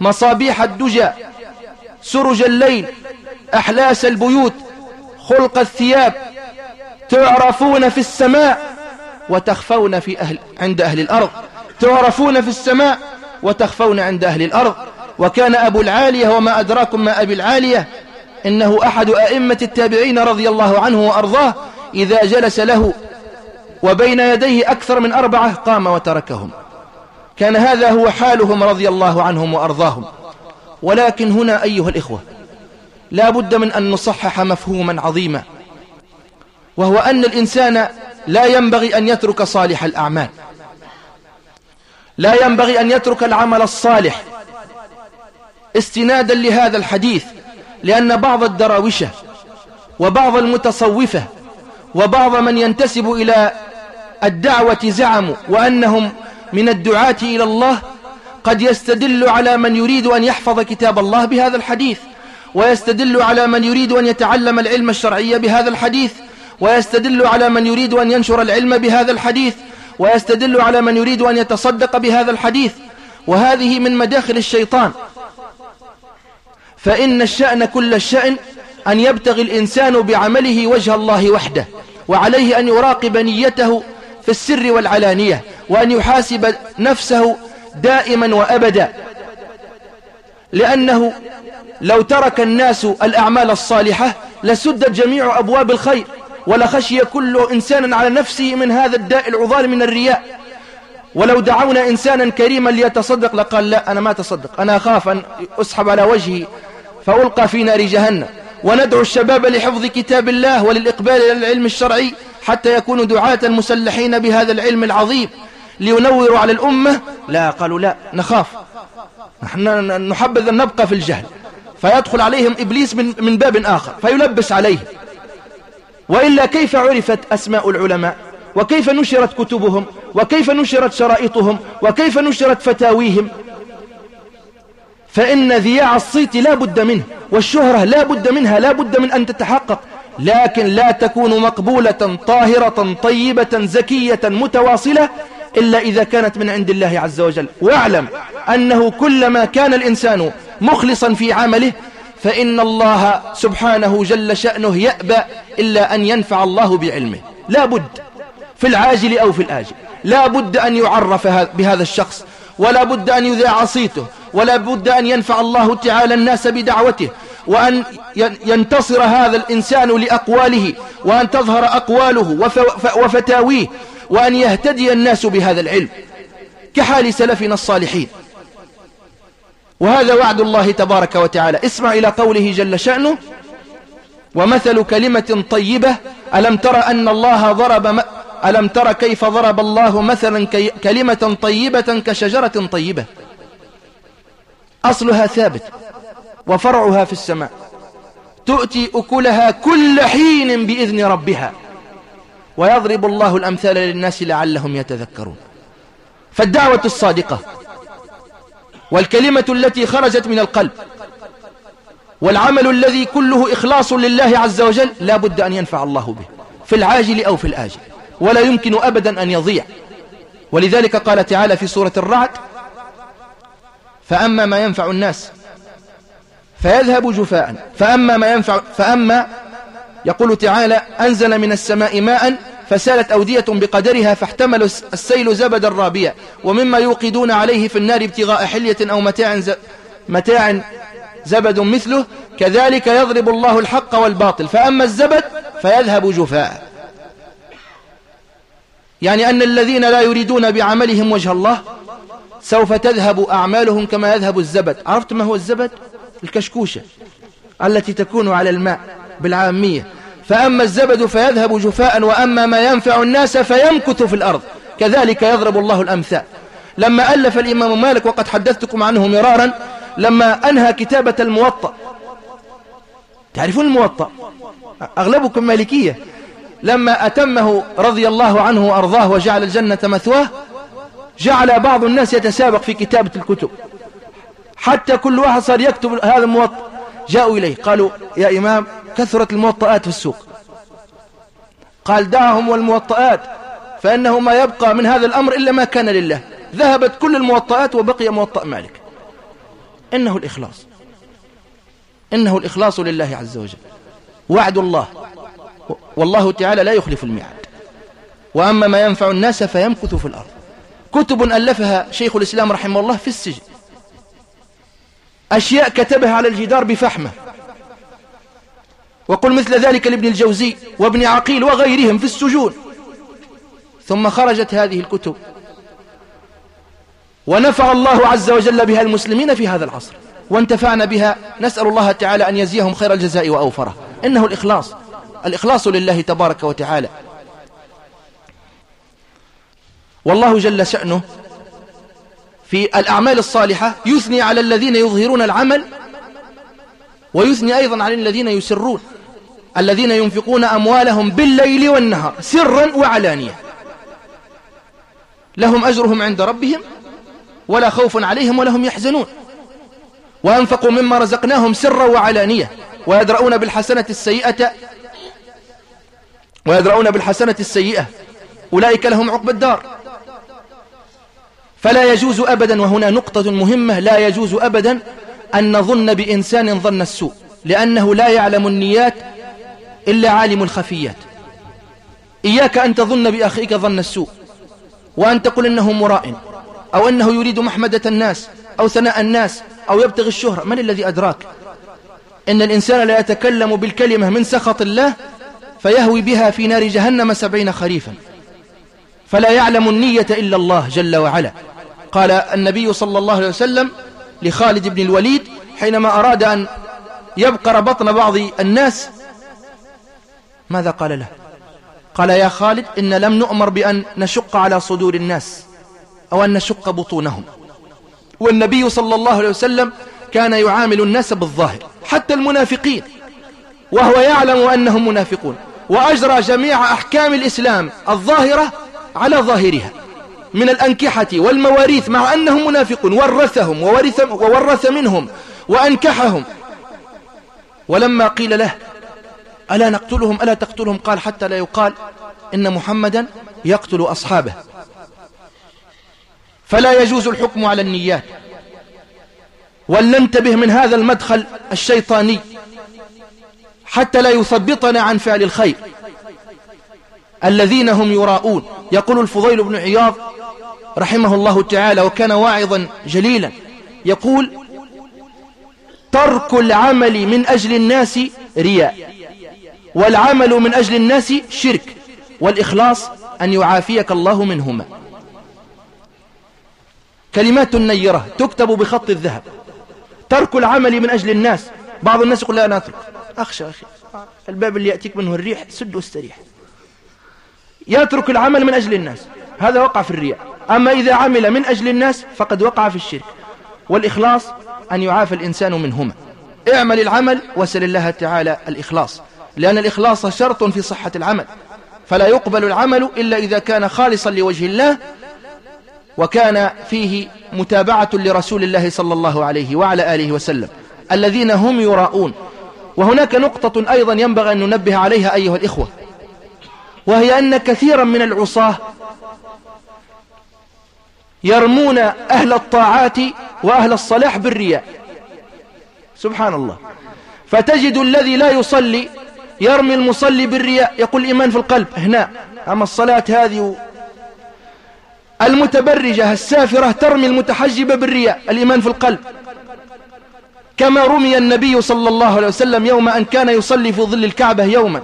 مصابيح الدجى سرج الليل أحلاس البيوت خلق الثياب تعرفون في السماء وتخفون في أهل عند أهل الأرض. تعرفون في السماء وتخفون عند أهل الأرض. وكان أبو العالية وما أدراكم ما أبي العالية إنه أحد أئمة التابعين رضي الله عنه وأرضاه إذا جلس له وبين يديه أكثر من أربعة قام وتركهم. كان هذا هو حالهم رضي الله عنهم وأرضاهم. ولكن هنا أيها الإخوة لا بد من أن نصحح مفهوما عظيما وهو أن الإنسان لا ينبغي أن يترك صالح الأعمال لا ينبغي أن يترك العمل الصالح استنادا لهذا الحديث لأن بعض الدراوشة وبعض المتصوفة وبعض من ينتسب إلى الدعوة زعموا وأنهم من الدعاة إلى الله قد يستدل على من يريد أن يحفظ كتاب الله بهذا الحديث ويستدل على من يريد أن يتعلم العلم الشرعي بهذا الحديث ويستدل على من يريد أن ينشر العلم بهذا الحديث ويستدل على من يريد أن يتصدق بهذا الحديث. وهذه من مداخل الشيطان. فإن الشأن كل الشأن أن يبتغي الإنسان بعمله وجه الله وحده وعليه أن يراقب نيته في السر والعلانية وأن يحاسب نفسه دائما وأبدا. لأنه لو ترك الناس الأعمال الصالحة لسدت جميع أبواب الخير ولخشي كل إنسان على نفسه من هذا الداء العضال من الرياء. ولو دعونا إنسانا كريما ليتصدق لقال لا أنا ما تصدق أنا أخاف أن أسحب على وجهي فألقى في نار جهنم. وندعو الشباب لحفظ كتاب الله وللإقبال إلى العلم الشرعي حتى يكونوا دعاة مسلحين بهذا العلم العظيم. لينوروا على الأمة؟ لا قالوا لا نخاف. نحن نحبذ أن نبقى في الجهل. فيدخل عليهم إبليس من, من باب آخر فيلبس عليهم وإلا كيف عرفت أسماء العلماء؟ وكيف نشرت كتبهم؟ وكيف نشرت شرائطهم؟ وكيف نشرت فتاويهم؟ فإن ذياع الصيت لا بد منه والشهرة لا بد منها لا بد من أن تتحقق. لكن لا تكون مقبولة طاهرة طيبة زكية متواصلة إلا إذا كانت من عند الله عز وجل. واعلم أنه كلما كان الإنسان مخلصا في عمله فإن الله سبحانه جل شأنه يأبى إلا أن ينفع الله بعلمه. لا بد في العاجل أو في الآجل. لا بد أن يعرف بهذا الشخص ولا بد أن يذاع صيته ولا بد أن ينفع الله تعالى الناس بدعوته وأن ينتصر هذا الإنسان لأقواله وأن تظهر أقواله وفتاويه وأن يهتدي الناس بهذا العلم كحال سلفنا الصالحين. وهذا وعد الله تبارك وتعالى. اسمع إلى قوله جل شأنه ومثل كلمة طيبة ألم تر أن الله ضرب ألم تر كيف ضرب الله مثلا كلمة طيبة كشجرة طيبة. أصلها ثابت وفرعها في السماء. تؤتي أكلها كل حين بإذن ربها. ويضرب الله الأمثال للناس لعلهم يتذكرون. فالدعوة الصادقة والكلمة التي خرجت من القلب والعمل الذي كله إخلاص لله عز وجل لا بد أن ينفع الله به في العاجل أو في الآجل ولا يمكن أبدا أن يضيع. ولذلك قال تعالى في سورة الرعد فأما ما ينفع الناس فيذهب جفاء فأما ما ينفع فأما يقول تعالى أنزل من السماء ماء فسالت أودية بقدرها فاحتمل السيل زبدا رابيا ومما يوقدون عليه في النار ابتغاء حلية أو متاع, متاع زبد مثله كذلك يضرب الله الحق والباطل فأما الزبد فيذهب جفاء. يعني أن الذين لا يريدون بعملهم وجه الله سوف تذهب أعمالهم كما يذهب الزبد. عرفت ما هو الزبد؟ الكشكوشة التي تكون على الماء. بالعامية. فأما الزبد فيذهب جفاء وأما ما ينفع الناس فيمكث في الأرض. كذلك يضرب الله الأمثال. لما ألف الإمام مالك وقد حدثتكم عنه مرارا لما أنهى كتابة الموطأ. تعرفون الموطأ؟ أغلبكم مالكية. لما أتمه رضي الله عنه وأرضاه وجعل الجنة مثواه جعل بعض الناس يتسابق في كتابة الكتب. حتى كل واحد صار يكتب هذا الموطأ. جاءوا إليه قالوا يا إمام كثرت الموطئات في السوق. قال دعهم والموطئات فإنه ما يبقى من هذا الأمر إلا ما كان لله. ذهبت كل الموطئات وبقي موطأ مالك. إنه الإخلاص. إنه الإخلاص لله عز وجل. وعد الله. والله تعالى لا يخلف الميعاد. وأما ما ينفع الناس فيمكث في الأرض. كتب ألفها شيخ الإسلام رحمه الله في السجن. أشياء كتبها على الجدار بفحمة. وقل مثل ذلك لابن الجوزي وابن عقيل وغيرهم في السجون. ثم خرجت هذه الكتب. ونفع الله عز وجل بها المسلمين في هذا العصر. وانتفعنا بها. نسأل الله تعالى أن يزيهم خير الجزاء وأوفره. إنه الإخلاص. الإخلاص لله تبارك وتعالى. والله جل شأنه في الأعمال الصالحة يثني على الذين يظهرون العمل ويثني أيضا على الذين يسرون الذين ينفقون أموالهم بالليل والنهار سرا وعلانية. لهم أجرهم عند ربهم ولا خوف عليهم ولا هم يحزنون. وأنفقوا مما رزقناهم سرا وعلانية. ويدرؤون بالحسنة السيئة ويدرؤون بالحسنة السيئة. أولئك لهم عقب الدار. فلا يجوز أبدا وهنا نقطة مهمة لا يجوز أبدا أن نظن بإنسان ظن السوء لأنه لا يعلم النيات إلا عالم الخفيات. إياك أن تظن بأخيك ظن السوء وأن تقول إنه مرائن أو أنه يريد محمدة الناس أو ثناء الناس أو يبتغي الشهرة. من الذي أدراك؟ إن الإنسان لا يتكلم بالكلمة من سخط الله فيهوي بها في نار جهنم سبعين خريفا. فلا يعلم النية إلا الله جل وعلا. قال النبي صلى الله عليه وسلم لخالد بن الوليد حينما أراد أن يبقر بطن بعض الناس ماذا قال له؟ قال يا خالد إن لم نؤمر بأن نشق على صدور الناس أو أن نشق بطونهم. والنبي صلى الله عليه وسلم كان يعامل الناس بالظاهر حتى المنافقين وهو يعلم أنهم منافقون وأجرى جميع أحكام الإسلام الظاهرة على ظاهرها. من الأنكحة والمواريث مع أنهم منافقون. ورثهم وورث, وورث منهم وأنكحهم. ولما قيل له ألا نقتلهم؟ ألا تقتلهم؟ قال حتى لا يقال إن محمدا يقتل أصحابه. فلا يجوز الحكم على النيات. ولننتبه من هذا المدخل الشيطاني حتى لا يثبطنا عن فعل الخير. الذين هم يراءون. يقول الفضيل بن عياض رحمه الله تعالى وكان واعظا جليلا. يقول ترك العمل من أجل الناس رياء والعمل من أجل الناس شرك والإخلاص أن يعافيك الله منهما. كلمات نيرة تكتب بخط الذهب. ترك العمل من أجل الناس. بعض الناس يقول لا أنا أترك أخشى أخي الباب اللي يأتيك منه الريح سد واستريح. يترك العمل من أجل الناس. هذا وقع في الرياء. أما إذا عمل من أجل الناس فقد وقع في الشرك. والإخلاص أن يعافى الإنسان منهما. اعمل العمل وسل الله تعالى الإخلاص. لأن الإخلاص شرط في صحة العمل. فلا يقبل العمل إلا إذا كان خالصا لوجه الله وكان فيه متابعة لرسول الله صلى الله عليه وعلى آله وسلم. الذين هم يراؤون وهناك نقطة أيضا ينبغي أن ننبه عليها أيها الإخوة. وهي أن كثيرا من العصاة يرمون أهل الطاعات وأهل الصلاح بالرياء. سبحان الله فتجد الذي لا يصلي يرمي المصلي بالرياء. يقول الإيمان في القلب. هنا. أما الصلاة هذه المتبرجة السافرة ترمي المتحجبة بالرياء. الإيمان في القلب. كما رمي النبي صلى الله عليه وسلم يوم أن كان يصلي في ظل الكعبة يوما.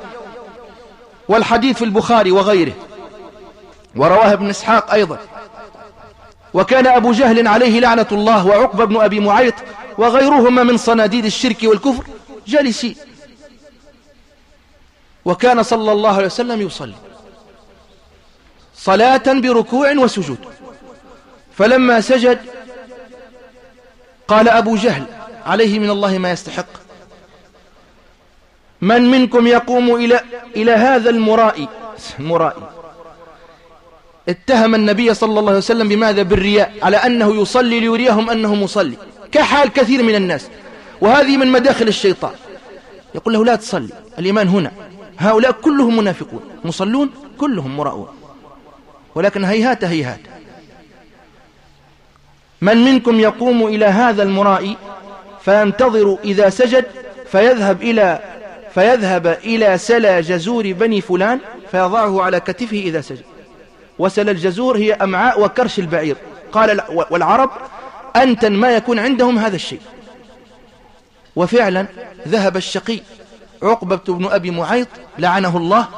والحديث في البخاري وغيره. ورواه ابن إسحاق أيضا. وكان أبو جهل عليه لعنة الله وعقبة بن أبي معيط وغيرهما من صناديد الشرك والكفر جالسين وكان صلى الله عليه وسلم يصلي صلاة بركوع وسجود. فلما سجد قال أبو جهل عليه من الله ما يستحق. من منكم يقوم إلى, إلى هذا المرائي؟ مرائي. اتهم النبي صلى الله عليه وسلم بماذا؟ بالرياء على أنه يصلي ليريهم أنه مصلي كحال كثير من الناس وهذه من مداخل الشيطان. يقول له لا تصلي الإيمان هنا هؤلاء كلهم منافقون مصلون كلهم مراؤون. ولكن هيهات هيهات. من منكم يقوم إلى هذا المرائي فينتظر إذا سجد فيذهب إلى فيذهب إلى سلا جزور بني فلان فيضعه على كتفه إذا سجد. وسل الجزور هي أمعاء وكرش البعير. قال والعرب أنتن ما يكون عندهم هذا الشيء. وفعلا ذهب الشقي عقبة بن أبي معيط لعنه الله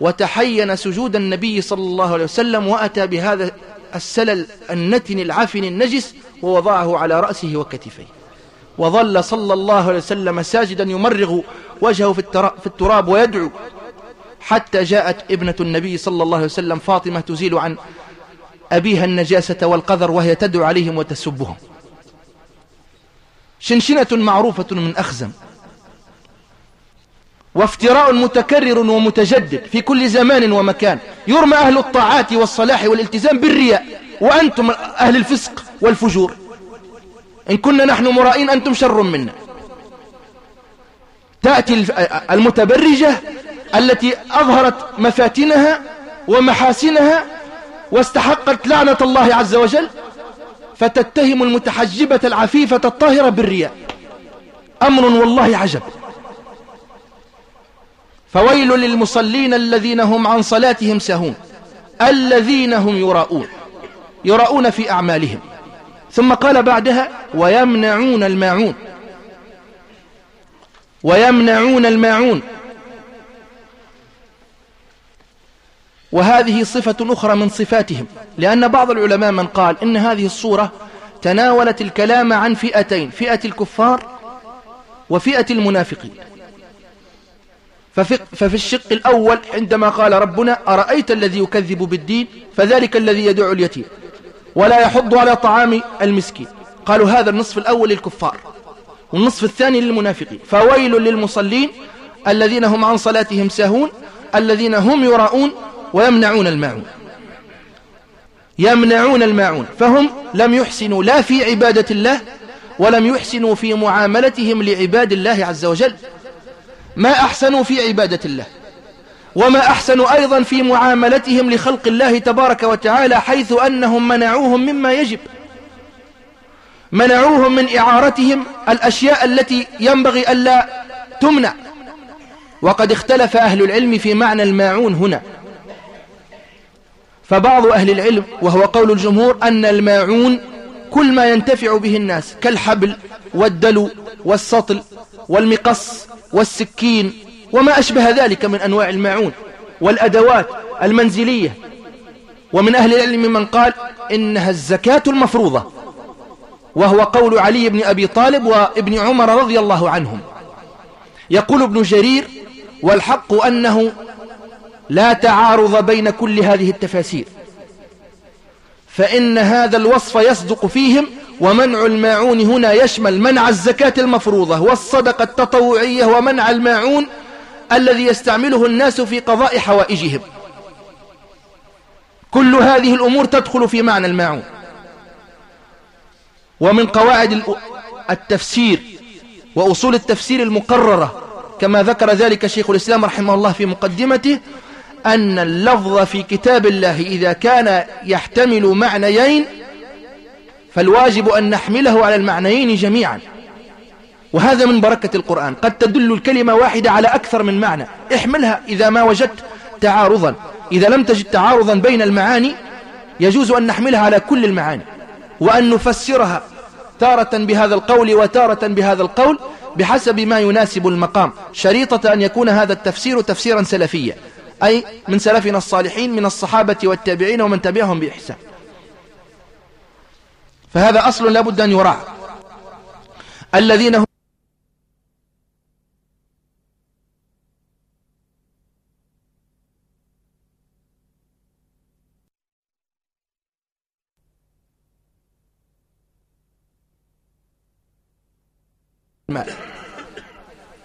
وتحين سجود النبي صلى الله عليه وسلم وأتى بهذا السلل النتن العفن النجس ووضعه على رأسه وكتفيه. وظل صلى الله عليه وسلم ساجدا يمرغ وجهه في التراب ويدعو. حتى جاءت ابنة النبي صلى الله عليه وسلم فاطمة تزيل عن أبيها النجاسة والقذر وهي تدعو عليهم وتسبهم. شنشنة معروفة من أخزم. وافتراء متكرر ومتجدد في كل زمان ومكان. يرمى أهل الطاعات والصلاح والالتزام بالرياء. وأنتم أهل الفسق والفجور. إن كنا نحن مرائين أنتم شر منا. تأتي المتبرجة التي أظهرت مفاتنها ومحاسنها واستحقت لعنة الله عز وجل فتتهم المتحجبة العفيفة الطاهرة بالرياء. أمر والله عجب. فويل للمصلين الذين هم عن صلاتهم سهون الذين هم يراؤون يراؤون في أعمالهم. ثم قال بعدها ويمنعون الماعون ويمنعون الماعون. وهذه صفة أخرى من صفاتهم لأن بعض العلماء من قال إن هذه الصورة تناولت الكلام عن فئتين فئة الكفار وفئة المنافقين. ففي الشق الأول عندما قال ربنا أرأيت الذي يكذب بالدين فذلك الذي يدعو اليتيم ولا يحض على طعام المسكين. قالوا هذا النصف الأول للكفار والنصف الثاني للمنافقين. فويل للمصلين الذين هم عن صلاتهم ساهون الذين هم يراؤون ويمنعون الماعون. يمنعون الماعون. فهم لم يحسنوا لا في عبادة الله ولم يحسنوا في معاملتهم لعباد الله عز وجل. ما أحسنوا في عبادة الله وما أحسنوا أيضا في معاملتهم لخلق الله تبارك وتعالى حيث أنهم منعوهم مما يجب. منعوهم من إعارتهم الأشياء التي ينبغي ألا تمنع. وقد اختلف أهل العلم في معنى الماعون هنا. فبعض أهل العلم وهو قول الجمهور أن الماعون كل ما ينتفع به الناس كالحبل والدلو والسطل والمقص والسكين وما أشبه ذلك من أنواع الماعون والأدوات المنزلية. ومن أهل العلم من قال إنها الزكاة المفروضة وهو قول علي بن أبي طالب وابن عمر رضي الله عنهم. يقول ابن جرير والحق أنه لا تعارض بين كل هذه التفاسير. فإن هذا الوصف يصدق فيهم ومنع الماعون هنا يشمل منع الزكاة المفروضة والصدقة التطوعية ومنع الماعون الذي يستعمله الناس في قضاء حوائجهم. كل هذه الأمور تدخل في معنى الماعون. ومن قواعد التفسير وأصول التفسير المقررة كما ذكر ذلك شيخ الإسلام رحمه الله في مقدمته أن اللفظ في كتاب الله إذا كان يحتمل معنيين فالواجب أن نحمله على المعنيين جميعا. وهذا من بركة القرآن. قد تدل الكلمة واحدة على أكثر من معنى. احملها إذا ما وجدت تعارضا. إذا لم تجد تعارضا بين المعاني يجوز أن نحملها على كل المعاني. وأن نفسرها تارة بهذا القول وتارة بهذا القول بحسب ما يناسب المقام. شريطة أن يكون هذا التفسير تفسيرا سلفيا. أي من سلفنا الصالحين من الصحابة والتابعين ومن تبعهم بإحسان. فهذا أصل لابد أن يراعى. الذين هم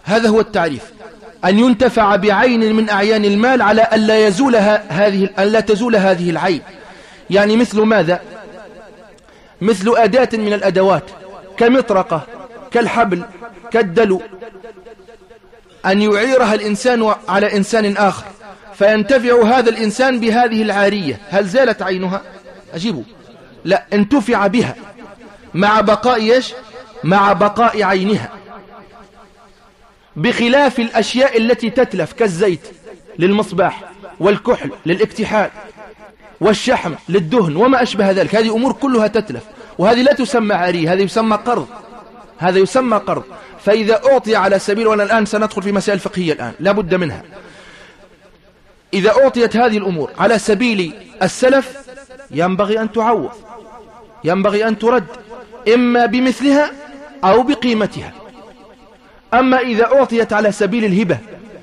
هذا هو التعريف. أن ينتفع بعين من أعيان المال على ألا يزول هذه ألا تزول هذه العين. يعني مثل ماذا؟ مثل أداة من الأدوات كمطرقة كالحبل كالدلو. أن يعيرها الإنسان على إنسان آخر فينتفع هذا الإنسان بهذه العارية. هل زالت عينها؟ أجيبوا. لا انتفع بها مع بقاء إيش؟ مع بقاء عينها. بخلاف الأشياء التي تتلف كالزيت للمصباح والكحل للاكتحال والشحم للدهن وما أشبه ذلك. هذه أمور كلها تتلف وهذه لا تسمى عارية هذه يسمى قرض هذا يسمى قرض. فإذا أعطي على سبيل وأنا الآن سندخل في مسائل فقهية الآن لا بد منها. إذا أعطيت هذه الأمور على سبيل السلف ينبغي أن تعوض ينبغي أن ترد إما بمثلها أو بقيمتها. أما إذا أعطيت على سبيل الهبة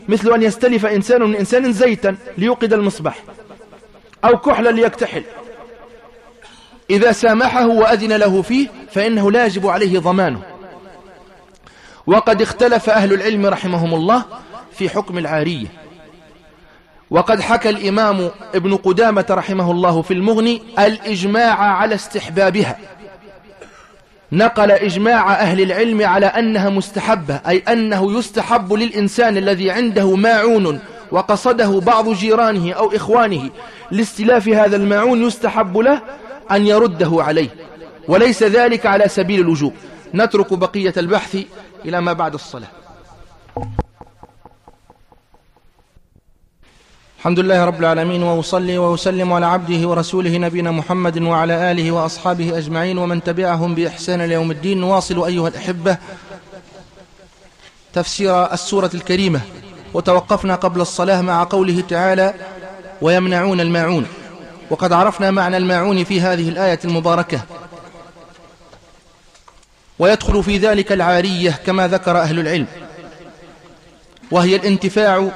مثل أن يستلف إنسان من إنسان زيتا ليوقد المصباح أو كحلا ليكتحل. إذا سامحه وأذن له فيه فإنه لا يجب عليه ضمانه. وقد اختلف أهل العلم رحمهم الله في حكم العارية. وقد حكى الإمام ابن قدامة رحمه الله في المغني الإجماع على استحبابها. نقل إجماع أهل العلم على أنها مستحبة أي أنه يستحب للإنسان الذي عنده ماعون وقصده بعض جيرانه أو إخوانه. لاستلاف هذا الماعون يستحب له أن يرده عليه وليس ذلك على سبيل الوجوب. نترك بقية البحث إلى ما بعد الصلاة. الحمد لله رب العالمين وأصلي وأسلم على عبده ورسوله نبينا محمد وعلى آله وأصحابه أجمعين ومن تبعهم بإحسان ليوم الدين. نواصل أيها الأحبة تفسير السورة الكريمة وتوقفنا قبل الصلاة مع قوله تعالى ويمنعون الماعون وقد عرفنا معنى الماعون في هذه الآية المباركة. ويدخل في ذلك العارية كما ذكر أهل العلم وهي الانتفاع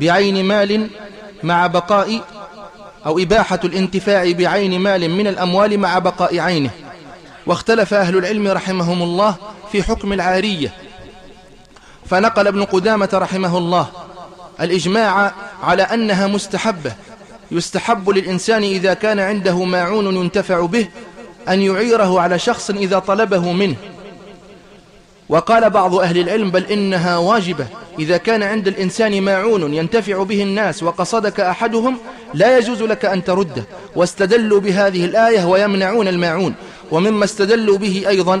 بعين مال مع بقاء أو إباحة الانتفاع بعين مال من الأموال مع بقاء عينه. واختلف أهل العلم رحمهم الله في حكم العارية. فنقل ابن قدامة رحمه الله الإجماع على أنها مستحبة. يستحب للإنسان إذا كان عنده ماعون ينتفع به أن يعيره على شخص إذا طلبه منه. وقال بعض أهل العلم بل إنها واجبة. إذا كان عند الإنسان ماعون ينتفع به الناس وقصدك أحدهم لا يجوز لك أن ترده. واستدلوا بهذه الآية ويمنعون الماعون. ومما استدلوا به أيضا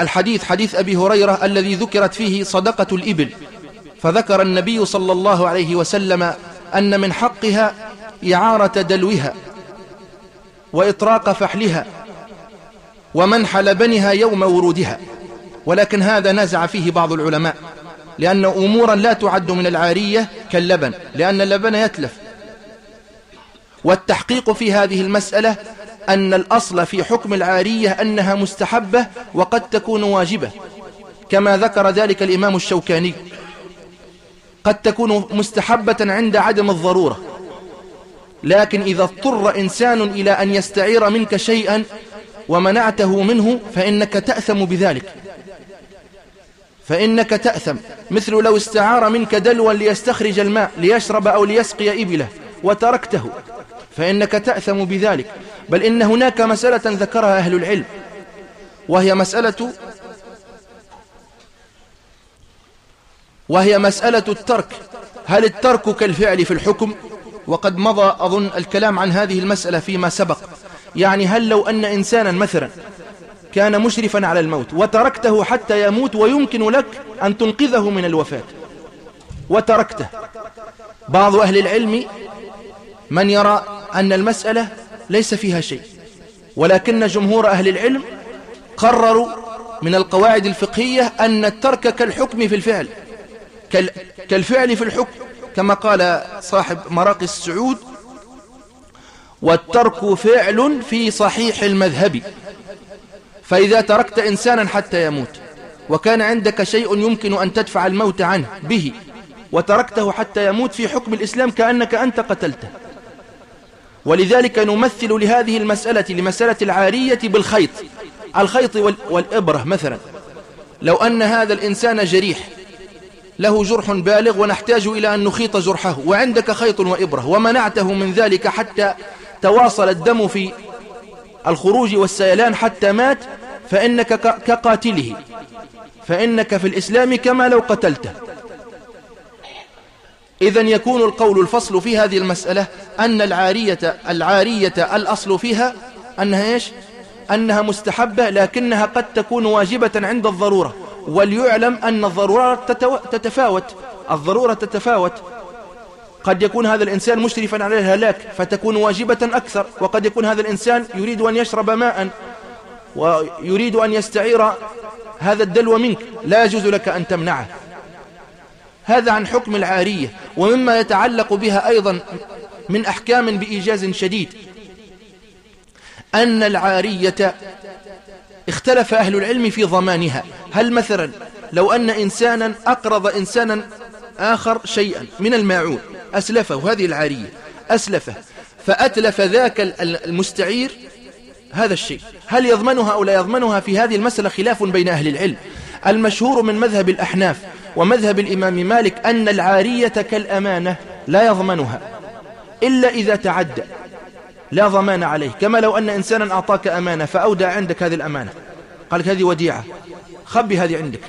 الحديث حديث أبي هريرة الذي ذكرت فيه صدقة الإبل. فذكر النبي صلى الله عليه وسلم أن من حقها إعارة دلوها وإطراق فحلها. ومنح لبنها يوم ورودها. ولكن هذا نزع فيه بعض العلماء لأن أمورا لا تعد من العارية كاللبن لأن اللبن يتلف. والتحقيق في هذه المسألة أن الأصل في حكم العارية أنها مستحبة وقد تكون واجبة. كما ذكر ذلك الإمام الشوكاني. قد تكون مستحبة عند عدم الضرورة. لكن إذا اضطر إنسان إلى أن يستعير منك شيئا ومنعته منه فإنك تأثم بذلك. فإنك تأثم. مثل لو استعار منك دلوا ليستخرج الماء ليشرب أو ليسقي إبلة وتركته. فإنك تأثم بذلك. بل إن هناك مسألة ذكرها أهل العلم وهي مسألة وهي مسألة الترك. هل الترك كالفعل في الحكم؟ وقد مضى أظن الكلام عن هذه المسألة فيما سبق. يعني هل لو أن إنسانا مثلا كان مشرفا على الموت وتركته حتى يموت ويمكن لك أن تنقذه من الوفاة؟ وتركته. بعض أهل العلم من يرى أن المسألة ليس فيها شيء ولكن جمهور أهل العلم قرروا من القواعد الفقهية أن الترك كالحكم في الفعل. كالفعل في الحكم كما قال صاحب مراقي السعود والترك فعل في صحيح المذهب. فإذا تركت إنسانا حتى يموت وكان عندك شيء يمكن أن تدفع الموت عنه به وتركته حتى يموت في حكم الإسلام كأنك أنت قتلته. ولذلك نمثل لهذه المسألة لمسألة العارية بالخيط. الخيط والإبرة مثلا. لو أن هذا الإنسان جريح له جرح بالغ ونحتاج إلى أن نخيط جرحه وعندك خيط وإبرة ومنعته من ذلك حتى تواصل الدم في الخروج والسيلان حتى مات فإنك كقاتله. فإنك في الإسلام كما لو قتلته. إذا يكون القول الفصل في هذه المسألة أن العارية العارية الأصل فيها أنها إيش؟ أنها مستحبة لكنها قد تكون واجبة عند الضرورة. وليعلم أن الضرورات تتفاوت. الضرورة تتفاوت. قد يكون هذا الإنسان مشرفا على الهلاك فتكون واجبة أكثر. وقد يكون هذا الإنسان يريد أن يشرب ماء ويريد أن يستعير هذا الدلو منك. لا يجوز لك أن تمنعه. هذا عن حكم العارية ومما يتعلق بها أيضا من أحكام بإيجاز شديد. أن العارية اختلف أهل العلم في ضمانها. هل مثلا لو أن إنسانا أقرض إنسانا آخر شيئا من الماعون أسلفه هذه العارية أسلفه. فأتلف ذاك المستعير هذا الشيء. هل يضمنها أو لا يضمنها؟ في هذه المسألة خلاف بين أهل العلم. المشهور من مذهب الأحناف ومذهب الإمام مالك أن العارية كالأمانة لا يضمنها إلا إذا تعدى. لا ضمان عليه. كما لو أن إنسانا أعطاك أمانة فأودع عندك هذه الأمانة. قال هذه وديعة. خبي هذه عندك.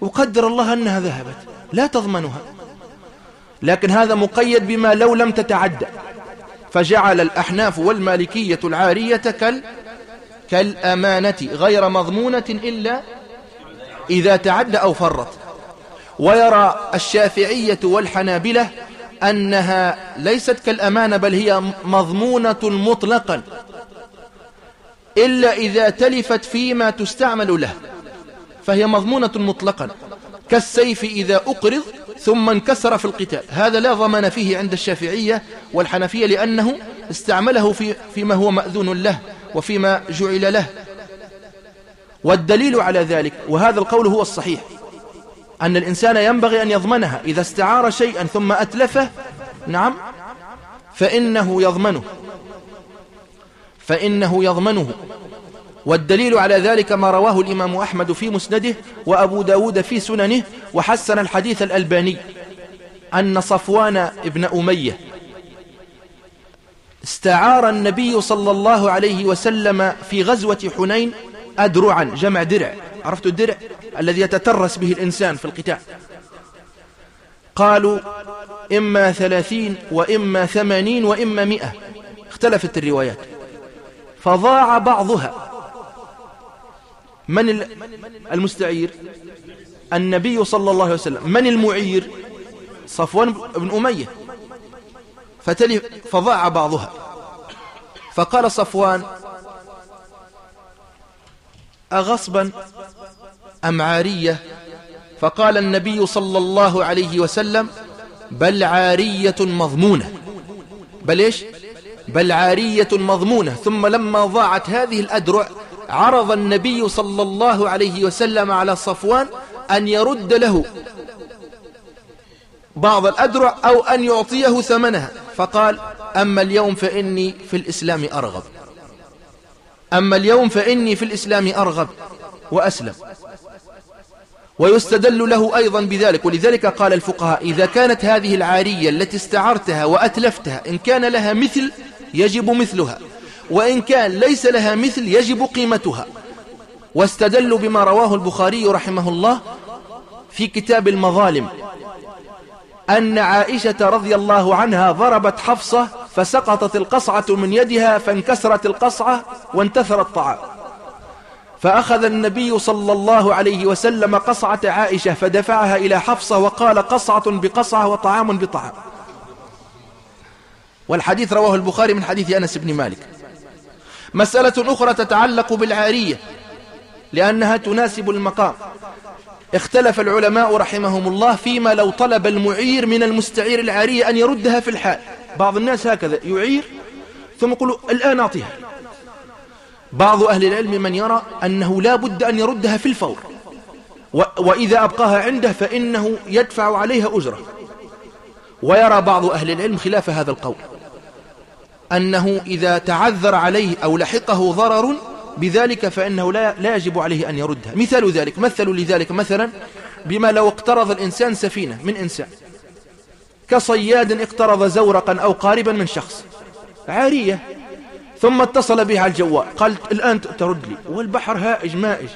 وقدر الله أنها ذهبت. لا تضمنها. لكن هذا مقيد بما لو لم تتعدى. فجعل الأحناف والمالكية العارية كال كالأمانة غير مضمونة إلا إذا تعدى أو فرط. ويرى الشافعية والحنابلة أنها ليست كالأمانة بل هي مضمونة مطلقا إلا إذا تلفت فيما تستعمل له فهي مضمونة مطلقا. كالسيف إذا أقرض ثم انكسر في القتال. هذا لا ضمان فيه عند الشافعية والحنفية لأنه استعمله في فيما هو مأذون له وفيما جعل له. والدليل على ذلك وهذا القول هو الصحيح أن الإنسان ينبغي أن يضمنها. إذا استعار شيئا ثم أتلفه نعم فإنه يضمنه. فإنه يضمنه. والدليل على ذلك ما رواه الإمام أحمد في مسنده وأبو داود في سننه وحسن الحديث الألباني أن صفوان ابن أمية استعار النبي صلى الله عليه وسلم في غزوة حنين أدرعا جمع درع. عرفت الدرع؟ الذي يتترس به الإنسان في القتال. قالوا إما ثلاثين وإما ثمانين وإما مئة. اختلفت الروايات. فضاع بعضها. من المستعير؟ النبي صلى الله عليه وسلم. من المعير؟ صفوان بن أمية. فتلي فضاع بعضها. فقال صفوان أغصبا أم عارية؟ فقال النبي صلى الله عليه وسلم بل عارية مضمونة. بل إيش؟ بل عارية مضمونة. ثم لما ضاعت هذه الأدرع عرض النبي صلى الله عليه وسلم على صفوان أن يرد له بعض الأدرع أو أن يعطيه ثمنها. فقال أما اليوم فإني في الإسلام أرغب. أما اليوم فإني في الإسلام أرغب وأسلم. ويستدل له أيضا بذلك. ولذلك قال الفقهاء إذا كانت هذه العارية التي استعرتها وأتلفتها إن كان لها مثل يجب مثلها. وإن كان ليس لها مثل يجب قيمتها. واستدلوا بما رواه البخاري رحمه الله في كتاب المظالم. أن عائشة رضي الله عنها ضربت حفصة فسقطت القصعة من يدها فانكسرت القصعة وانتثر الطعام. فأخذ النبي صلى الله عليه وسلم قصعة عائشة فدفعها إلى حفصة وقال قصعة بقصعة وطعام بطعام. والحديث رواه البخاري من حديث أنس بن مالك. مسألة أخرى تتعلق بالعارية لأنها تناسب المقام. اختلف العلماء رحمهم الله فيما لو طلب المعير من المستعير العارية أن يردها في الحال. بعض الناس هكذا يعير ثم يقول الآن أعطيها. بعض أهل العلم من يرى أنه لا بد أن يردها في الفور وإذا أبقاها عنده فإنه يدفع عليها أجرة. ويرى بعض أهل العلم خلاف هذا القول. أنه إذا تعذر عليه أو لحقه ضرر بذلك فإنه لا, لا يجب عليه أن يردها. مثال ذلك مثلوا لذلك مثلا بما لو اقترض الإنسان سفينة من إنسان كصياد اقترض زورقا أو قاربا من شخص عارية ثم اتصل بها على الجوال قال الآن ترد لي والبحر هائج مائج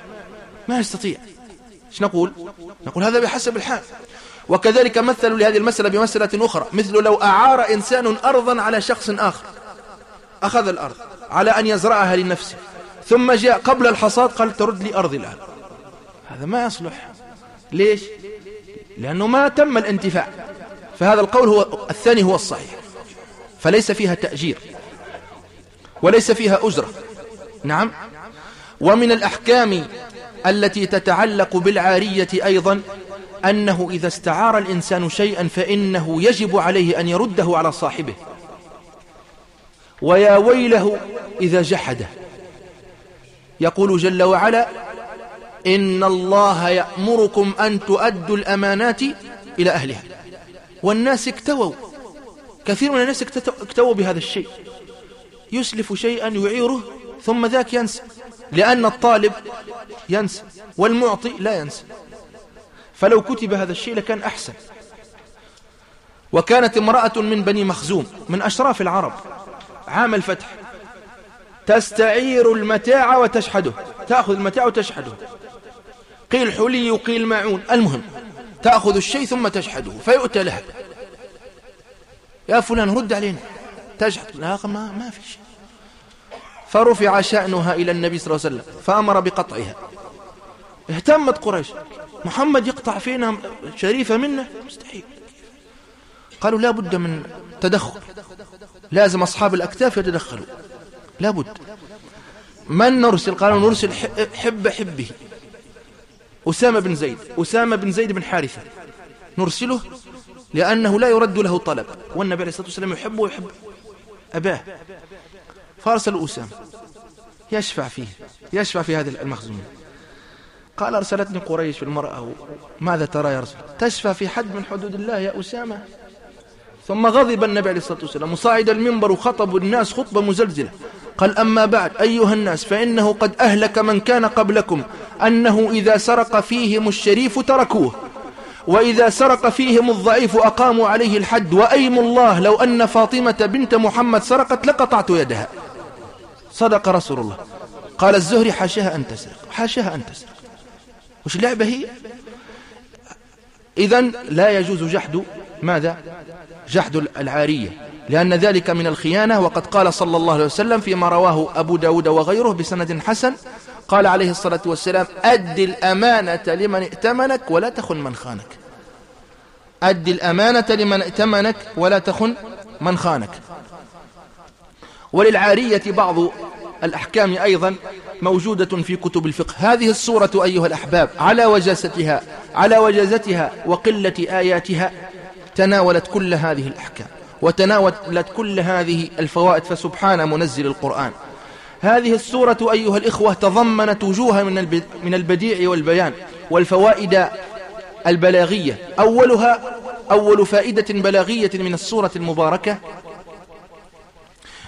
ما يستطيع. إيش نقول؟ نقول هذا بحسب الحال. وكذلك مثلوا لهذه المسألة بمسألة أخرى مثل لو أعار إنسان أرضا على شخص آخر. أخذ الأرض على أن يزرعها لنفسه ثم جاء قبل الحصاد قال ترد لي أرضي الآن. هذا ما يصلح. ليش؟ لأنه ما تم الانتفاع فهذا القول هو الثاني هو الصحيح. فليس فيها تأجير وليس فيها أجرة. نعم. ومن الأحكام التي تتعلق بالعارية أيضا أنه إذا استعار الإنسان شيئا فإنه يجب عليه أن يرده على صاحبه. ويا ويله إذا جحده. يقول جل وعلا إن الله يأمركم أن تؤدوا الأمانات إلى أهلها. والناس اكتووا. كثير من الناس اكتووا بهذا الشيء. يسلف شيئا يعيره ثم ذاك ينسى. لأن الطالب ينسى والمعطي لا ينسى. فلو كتب هذا الشيء لكان أحسن. وكانت امرأة من بني مخزوم من أشراف العرب. عام الفتح. تستعير المتاع وتشحده. تأخذ المتاع وتشحده. قيل حلي وقيل معون. المهم تأخذ الشيء ثم تشحده فيؤتى لها يا فلان رد علينا. تجحد لا ما, ما في شيء. فرفع شأنها إلى النبي صلى الله عليه وسلم فأمر بقطعها. اهتمت قريش. محمد يقطع فينا شريفة منا مستحيل. قالوا لا بد من تدخل. لازم أصحاب الأكتاف يتدخلوا. لا بد من نرسل؟ قالوا نرسل حب حبه. أسامة بن زيد. أسامة بن زيد بن حارثة. نرسله لأنه لا يرد له طلب. والنبي عليه الصلاة والسلام يحبه ويحب أباه. فأرسل أسامة. يشفع فيه. يشفع في هذا المخزوم قال أرسلتني قريش في المرأة ماذا ترى يا رسول تشفع في حد من حدود الله يا أسامة؟ ثم غضب النبي عليه الصلاة والسلام. وصعد المنبر وخطب الناس خطبة مزلزلة. قال أما بعد أيها الناس فإنه قد أهلك من كان قبلكم أنه إذا سرق فيهم الشريف تركوه وإذا سرق فيهم الضعيف أقاموا عليه الحد وأيم الله لو أن فاطمة بنت محمد سرقت لقطعت يدها. صدق رسول الله. قال الزهري حاشها أن تسرق حاشها أن تسرق. وش لعبة هي؟ إذن لا يجوز جحد ماذا؟ جحد العارية لأن ذلك من الخيانة. وقد قال صلى الله عليه وسلم فيما رواه أبو داود وغيره بسند حسن قال عليه الصلاة والسلام أد الأمانة لمن ائتمنك ولا تخن من خانك. أد الأمانة لمن ائتمنك ولا تخن من خانك. وللعارية بعض الأحكام أيضا موجودة في كتب الفقه. هذه الصورة أيها الأحباب على وجاستها على وجازتها وقلة آياتها تناولت كل هذه الأحكام وتناولت كل هذه الفوائد فسبحان منزل القرآن. هذه السورة أيها الإخوة تضمنت وجوها من البديع والبيان والفوائد البلاغية. أولها أول فائدة بلاغية من السورة المباركة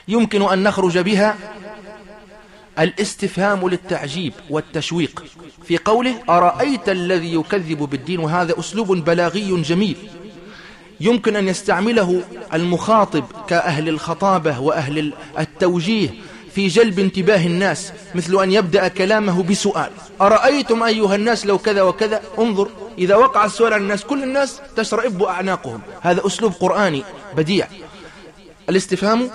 يمكن أن نخرج بها الاستفهام للتعجيب والتشويق في قوله أرأيت الذي يكذب بالدين؟ وهذا أسلوب بلاغي جميل. يمكن أن يستعمله المخاطب كأهل الخطابة وأهل التوجيه في جلب انتباه الناس مثل أن يبدأ كلامه بسؤال. أرأيتم أيها الناس لو كذا وكذا؟ انظر إذا وقع السؤال على الناس كل الناس تشرئب أعناقهم. هذا أسلوب قرآني بديع. الاستفهام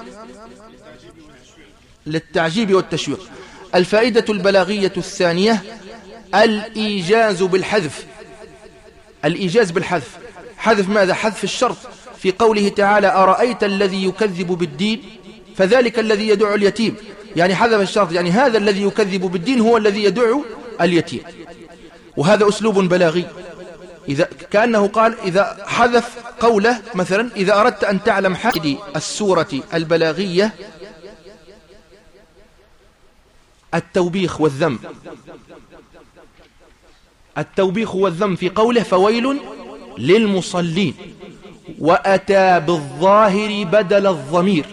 للتعجيب والتشويق. الفائدة البلاغية الثانية الإيجاز بالحذف. الإيجاز بالحذف. حذف ماذا؟ حذف الشرط في قوله تعالى أرأيت الذي يكذب بالدين؟ فذلك الذي يدعو اليتيم. يعني حذف الشرط يعني هذا الذي يكذب بالدين هو الذي يدعو اليتيم. وهذا أسلوب بلاغي. إذا كأنه قال إذا حذف قوله مثلا إذا أردت أن تعلم حد السورة البلاغية التوبيخ والذم. التوبيخ والذم في قوله فويل للمصلين وأتى بالظاهر بدل الضمير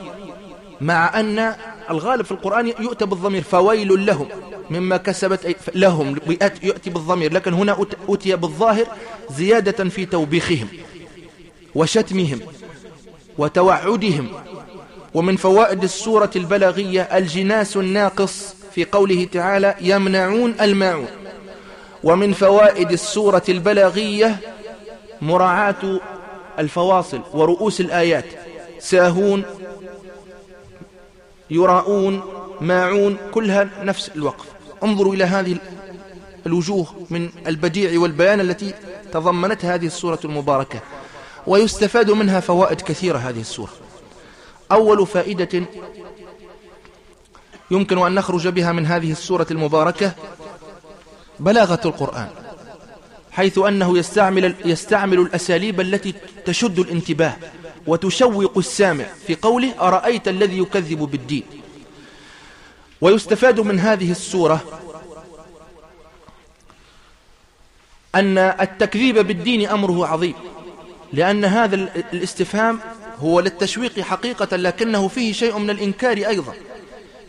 مع أن الغالب في القرآن يؤتى بالضمير فويل لهم مما كسبت لهم يؤتي بالضمير لكن هنا أتي بالظاهر زيادة في توبيخهم وشتمهم وتوعدهم ومن فوائد السورة البلاغية الجناس الناقص في قوله تعالى يمنعون الماعون. ومن فوائد السورة البلاغية مراعاة الفواصل ورؤوس الآيات. ساهون يراؤون ماعون كلها نفس الوقف. انظروا إلى هذه الوجوه من البديع والبيان التي تضمنتها هذه السورة المباركة ويستفاد منها فوائد كثيرة هذه السورة. أول فائدة يمكن أن نخرج بها من هذه السورة المباركة بلاغة القرآن. حيث أنه يستعمل, يستعمل الأساليب التي تشد الانتباه وتشوق السامع في قوله أرأيت الذي يكذب بالدين. ويستفاد من هذه السورة أن التكذيب بالدين أمره عظيم لأن هذا الاستفهام هو للتشويق حقيقة لكنه فيه شيء من الإنكار أيضا.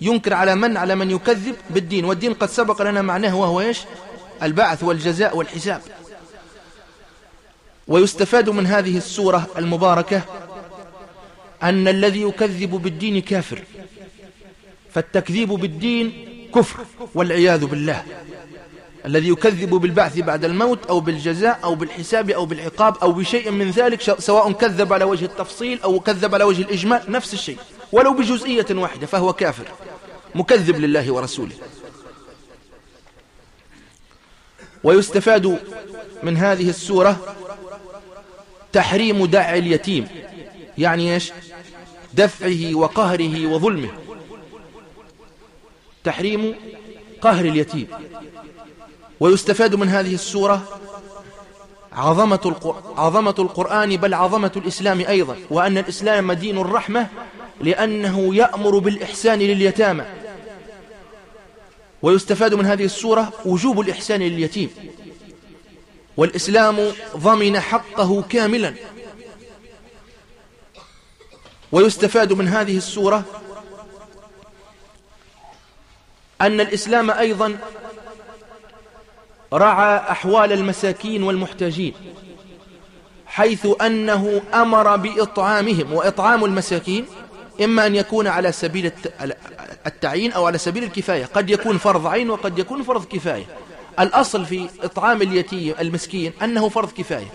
ينكر على من؟ على من يكذب بالدين والدين قد سبق لنا معناه وهو إيش؟ البعث والجزاء والحساب. ويستفاد من هذه السورة المباركة أن الذي يكذب بالدين كافر فالتكذيب بالدين كفر والعياذ بالله. الذي يكذب بالبعث بعد الموت أو بالجزاء أو بالحساب أو بالعقاب أو بشيء من ذلك سواء كذب على وجه التفصيل أو كذب على وجه الإجمال نفس الشيء. ولو بجزئية واحدة فهو كافر مكذب لله ورسوله. ويستفاد من هذه السورة تحريم دع اليتيم. يعني إيش؟ دفعه وقهره وظلمه. تحريم قهر اليتيم. ويستفاد من هذه السورة عظمة, عظمة القرآن بل عظمة الإسلام أيضا. وأن الإسلام دين الرحمة لأنه يأمر بالإحسان لليتامى. ويستفاد من هذه السورة وجوب الإحسان لليتيم. والإسلام ضمن حقه كاملا. ويستفاد من هذه السورة أن الإسلام أيضا رعى أحوال المساكين والمحتاجين حيث أنه أمر بإطعامهم وإطعام المساكين إما أن يكون على سبيل التعيين أو على سبيل الكفاية. قد يكون فرض عين وقد يكون فرض كفاية. الأصل في إطعام اليتيم المسكين أنه فرض كفاية.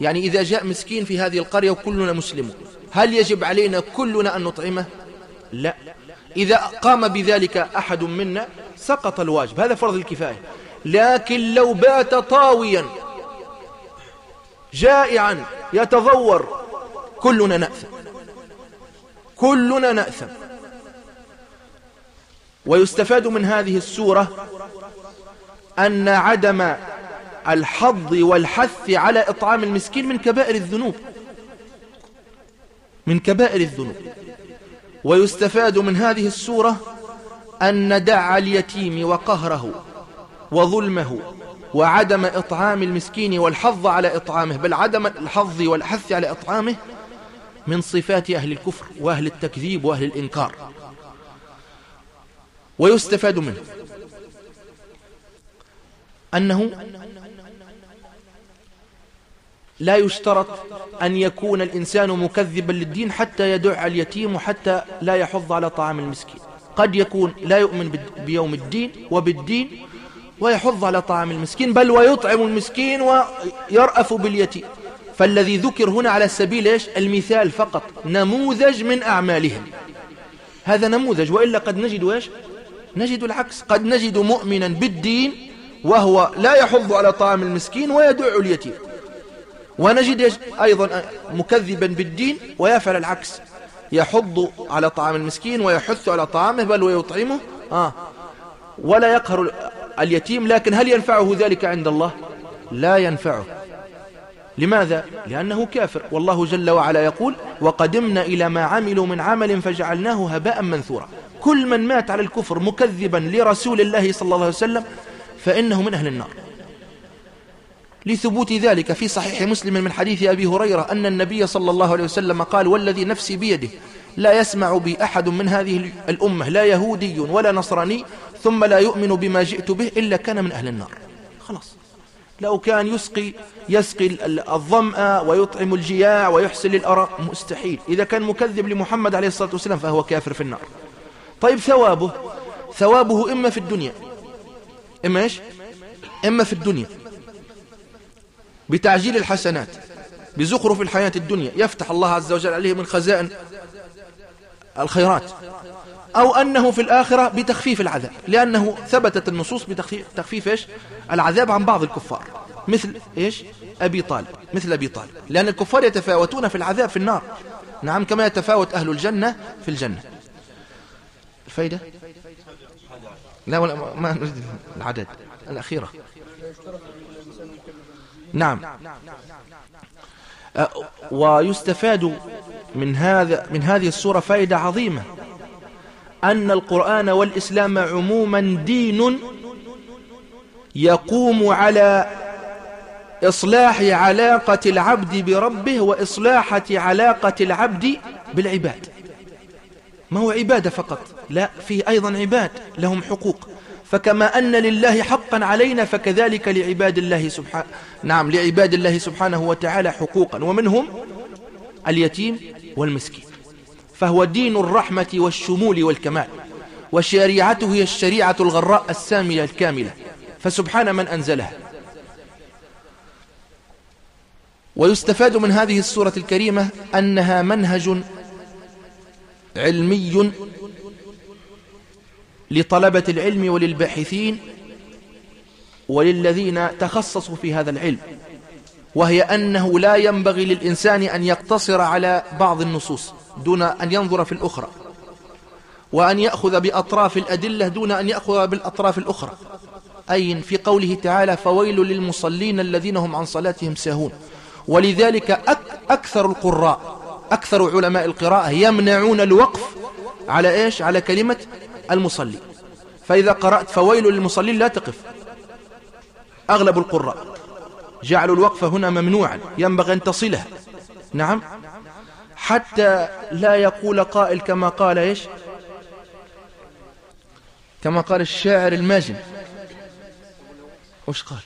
يعني إذا جاء مسكين في هذه القرية وكلنا مسلمون هل يجب علينا كلنا أن نطعمه؟ لا. إذا قام بذلك أحد منا سقط الواجب هذا فرض الكفاية. لكن لو بات طاويا جائعا يتضور كلنا نأثم. كلنا نأثم. ويستفاد من هذه السورة أن عدم الحظ والحث على إطعام المسكين من كبائر الذنوب. من كبائر الذنوب. ويستفاد من هذه السورة أن دع اليتيم وقهره وظلمه وعدم إطعام المسكين والحظ على إطعامه بل عدم الحظ والحث على إطعامه من صفات أهل الكفر وأهل التكذيب وأهل الإنكار. ويستفاد منه. أنه لا يشترط أن يكون الإنسان مكذبا للدين حتى يدع اليتيم وحتى لا يحض على طعام المسكين. قد يكون لا يؤمن بيوم الدين وبالدين ويحض على طعام المسكين بل ويطعم المسكين ويرأف باليتيم. فالذي ذكر هنا على سبيل إيش؟ المثال فقط نموذج من أعمالهم. هذا نموذج وإلا قد نجد إيش؟ نجد العكس قد نجد مؤمنا بالدين وهو لا يحض على طعام المسكين ويدع اليتيم. ونجد أيضا مكذبا بالدين ويفعل العكس. يحض على طعام المسكين ويحث على طعامه بل ويطعمه. آه. ولا يقهر اليتيم لكن هل ينفعه ذلك عند الله؟ لا ينفعه. لماذا؟ لأنه كافر. والله جل وعلا يقول وقدمنا إلى ما عملوا من عمل فجعلناه هباء منثورا. كل من مات على الكفر مكذبا لرسول الله صلى الله عليه وسلم فإنه من أهل النار. لثبوت ذلك في صحيح مسلم من حديث أبي هريرة أن النبي صلى الله عليه وسلم قال والذي نفسي بيده لا يسمع بي أحد من هذه الأمة لا يهودي ولا نصراني ثم لا يؤمن بما جئت به إلا كان من أهل النار. خلاص. لو كان يسقي يسقي الظمأ ويطعم الجياع ويحسن للأراء مستحيل. إذا كان مكذب لمحمد عليه الصلاة والسلام فهو كافر في النار. طيب ثوابه؟ ثوابه إما في الدنيا. إما إيش؟ إما في الدنيا. بتعجيل الحسنات بزخرف الحياة الدنيا. يفتح الله عز وجل عليه من خزائن الخيرات. أو أنه في الآخرة بتخفيف العذاب. لأنه ثبتت النصوص بتخفيف إيش؟ العذاب عن بعض الكفار. مثل إيش؟ أبي طالب. مثل أبي طالب. لأن الكفار يتفاوتون في العذاب في النار. نعم كما يتفاوت أهل الجنة في الجنة. الفايدة لا ولا ما نريد العدد الأخيرة. نعم. ويستفاد من هذا من هذه السورة فائدة عظيمة أن القرآن والإسلام عموما دين يقوم على إصلاح علاقة العبد بربه وإصلاحة علاقة العبد بالعباد. ما هو عبادة فقط. لا فيه أيضا عباد لهم حقوق. فكما أن لله حقا علينا فكذلك لعباد الله سبحانه نعم لعباد الله سبحانه وتعالى حقوقا. ومنهم اليتيم والمسكين. فهو دين الرحمة والشمول والكمال وشريعته هي الشريعة الغراء السامية الكاملة. فسبحان من أنزلها. ويستفاد من هذه السورة الكريمة أنها منهج علمي لطلبة العلم وللباحثين وللذين تخصصوا في هذا العلم وهي أنه لا ينبغي للإنسان أن يقتصر على بعض النصوص دون أن ينظر في الأخرى وأن يأخذ بأطراف الأدلة دون أن يأخذ بالأطراف الأخرى. أي في قوله تعالى فويل للمصلين الذين هم عن صلاتهم ساهون ولذلك أكثر القراء أكثر علماء القراءة يمنعون الوقف على إيش؟ على كلمة المصلي. فإذا قرأت فويل للمصلين لا تقف. أغلب القراء جعلوا الوقف هنا ممنوعا ينبغي أن تصلها. نعم؟ حتى لا يقول قائل كما قال إيش؟ كما قال الشاعر الماجن. وش قال؟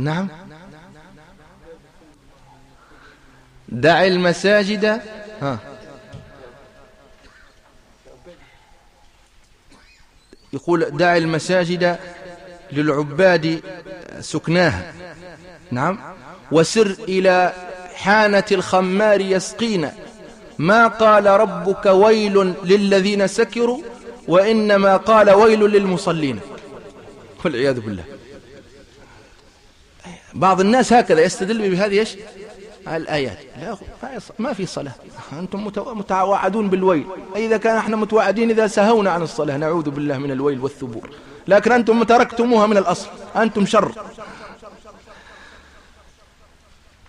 نعم. دع المساجد. ها. يقول دع المساجد للعباد سكناها نعم. وسر إلى حانة الخمار يسقينا. ما قال ربك ويل للذين سكروا وإنما قال ويل للمصلين. والعياذ بالله. بعض الناس هكذا يستدل بهذه إيش؟ الآيات. لا ما في صلاة. أنتم متوعدون بالويل. إذا كان إحنا متوعدين إذا سهونا عن الصلاة. نعوذ بالله من الويل والثبور. لكن أنتم تركتموها من الأصل. أنتم شر.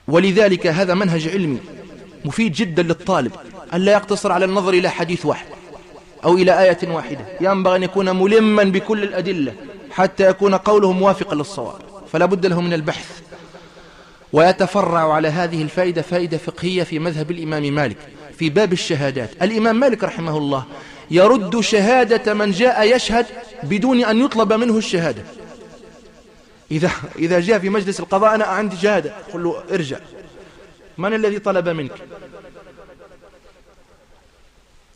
ولذلك هذا منهج علمي مفيد جدا للطالب. ألا يقتصر على النظر إلى حديث واحد أو إلى آية واحدة. ينبغي أن يكون ملما بكل الأدلة حتى يكون قوله موافقا للصواب. فلا بد له من البحث. ويتفرع على هذه الفائدة فائدة فقهية في مذهب الإمام مالك في باب الشهادات. الإمام مالك رحمه الله يرد شهادة من جاء يشهد بدون أن يطلب منه الشهادة. إذا, إذا جاء في مجلس القضاء أنا عندي شهادة. قل له ارجع. من الذي طلب منك؟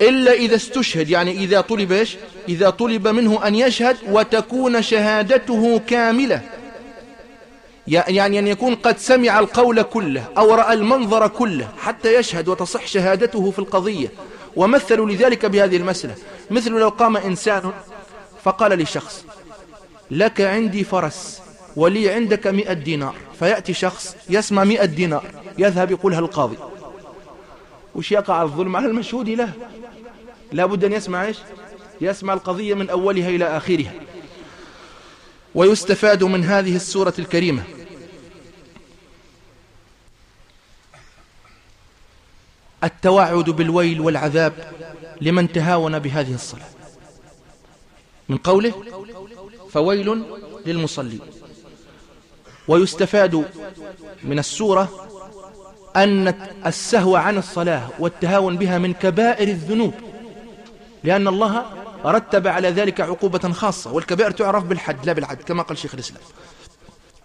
إلا إذا استشهد يعني إذا طلب إيش؟ إذا طلب منه أن يشهد وتكون شهادته كاملة. يعني أن يكون قد سمع القول كله أو رأى المنظر كله حتى يشهد وتصح شهادته في القضية. ومثلوا لذلك بهذه المسألة. مثل لو قام إنسان فقال لشخص لك عندي فرس ولي عندك مئة دينار. فيأتي شخص يسمع مئة دينار يذهب يقولها القاضي؟ وش يقع الظلم على المشهود له؟ لا بد أن يسمع إيش؟ يسمع القضية من أولها إلى آخرها. ويستفاد من هذه السورة الكريمة. التوعد بالويل والعذاب لمن تهاون بهذه الصلاة. من قوله فويل للمصلين. ويستفاد من السورة أن السهو عن الصلاة والتهاون بها من كبائر الذنوب لأن الله رتب على ذلك عقوبة خاصة والكبائر تعرف بالحد لا بالعد كما قال شيخ الإسلام.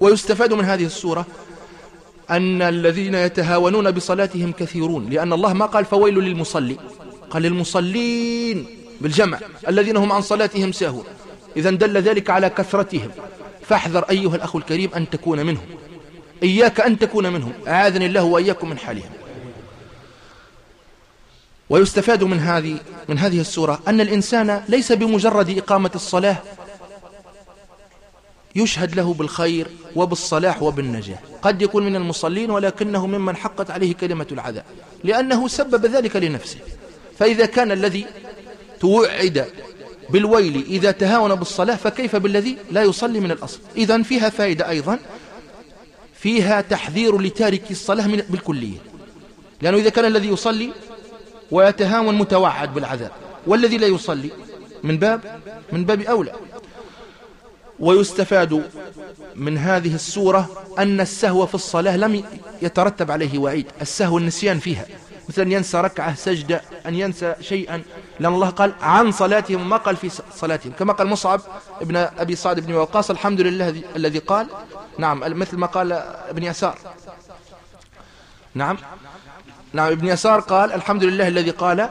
ويستفاد من هذه السورة أن الذين يتهاونون بصلاتهم كثيرون لأن الله ما قال فويل للمصلي قال للمصلين بالجمع الذين هم عن صلاتهم ساهون. إذا دل ذلك على كثرتهم. فاحذر أيها الأخ الكريم أن تكون منهم. إياك أن تكون منهم. أعاذني الله وإياكم من حالهم. ويستفاد من هذه من هذه السورة أن الإنسان ليس بمجرد إقامة الصلاة. يشهد له بالخير وبالصلاح وبالنجاة. قد يكون من المصلين ولكنه ممن حقت عليه كلمة العذاب لأنه سبب ذلك لنفسه. فإذا كان الذي توعد بالويل إذا تهاون بالصلاة فكيف بالذي لا يصلي من الأصل؟ إذا فيها فائدة أيضا. فيها تحذير لتارك الصلاة بالكلية. لأنه إذا كان الذي يصلي ويتهاون متوعد بالعذاب. والذي لا يصلي من باب من باب أولى. ويستفاد من هذه السورة أن السهو في الصلاة لم يترتب عليه وعيد. السهو النسيان فيها. مثل أن ينسى ركعة سجدة أن ينسى شيئا. لأن الله قال عن صلاتهم ما قال في صلاتهم. كما قال مصعب ابن أبي صعد بن وقاص الحمد لله الذي قال نعم مثل ما قال ابن يسار. نعم. نعم ابن يسار قال الحمد لله الذي قال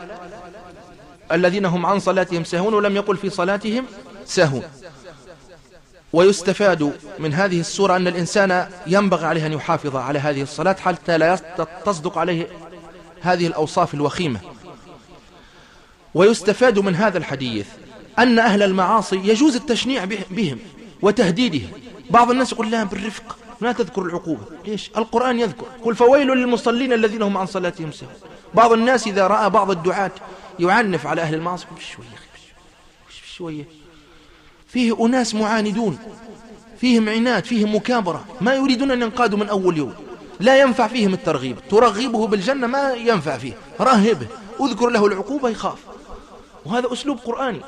الذين هم عن صلاتهم سهون ولم يقل في صلاتهم سهون ويستفاد من هذه السورة أن الإنسان ينبغي عليه أن يحافظ على هذه الصلاة حتى لا تصدق عليه هذه الأوصاف الوخيمة. ويستفاد من هذا الحديث أن أهل المعاصي يجوز التشنيع بهم وتهديدهم. بعض الناس يقول لا بالرفق. لا تذكر العقوبة. ليش القرآن يذكر. قل فويل للمصلين الذين هم عن صلاتهم سهون بعض الناس إذا رأى بعض الدعاة يعنف على أهل المعاصي شوية شوية فيه أناس معاندون فيهم عناد فيهم مكابرة. ما يريدون أن ينقادوا من أول يوم. لا ينفع فيهم الترغيب. ترغبه بالجنة ما ينفع فيه. راهبه اذكر له العقوبة يخاف. وهذا أسلوب قرآني.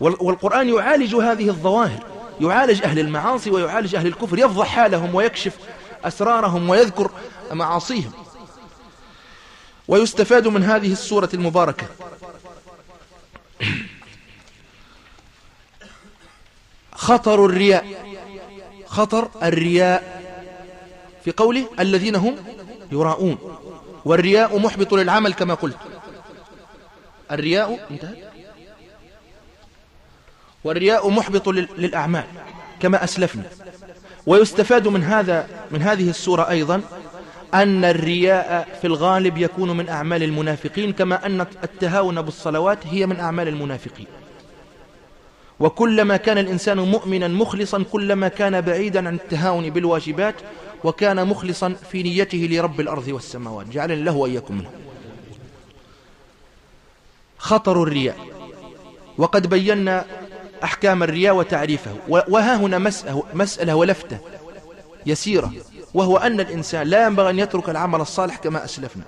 والقرآن يعالج هذه الظواهر. يعالج أهل المعاصي ويعالج أهل الكفر يفضح حالهم ويكشف أسرارهم ويذكر معاصيهم. ويستفاد من هذه السورة المباركة. خطر الرياء. خطر الرياء في قوله الذين هم يراؤون والرياء محبط للعمل كما قلت. الرياء انتهى. والرياء محبط للأعمال كما أسلفنا. ويستفاد من هذا من هذه السورة أيضا أن الرياء في الغالب يكون من أعمال المنافقين كما أن التهاون بالصلوات هي من أعمال المنافقين. وكلما كان الإنسان مؤمنا مخلصا كلما كان بعيدا عن التهاون بالواجبات وكان مخلصا في نيته لرب الأرض والسماوات. جعلني له وإياكم منه. خطر الرياء. وقد بينا أحكام الرياء وتعريفه. وها هنا مسألة, ولفتة يسيرة وهو أن الإنسان لا ينبغي أن يترك العمل الصالح كما أسلفنا.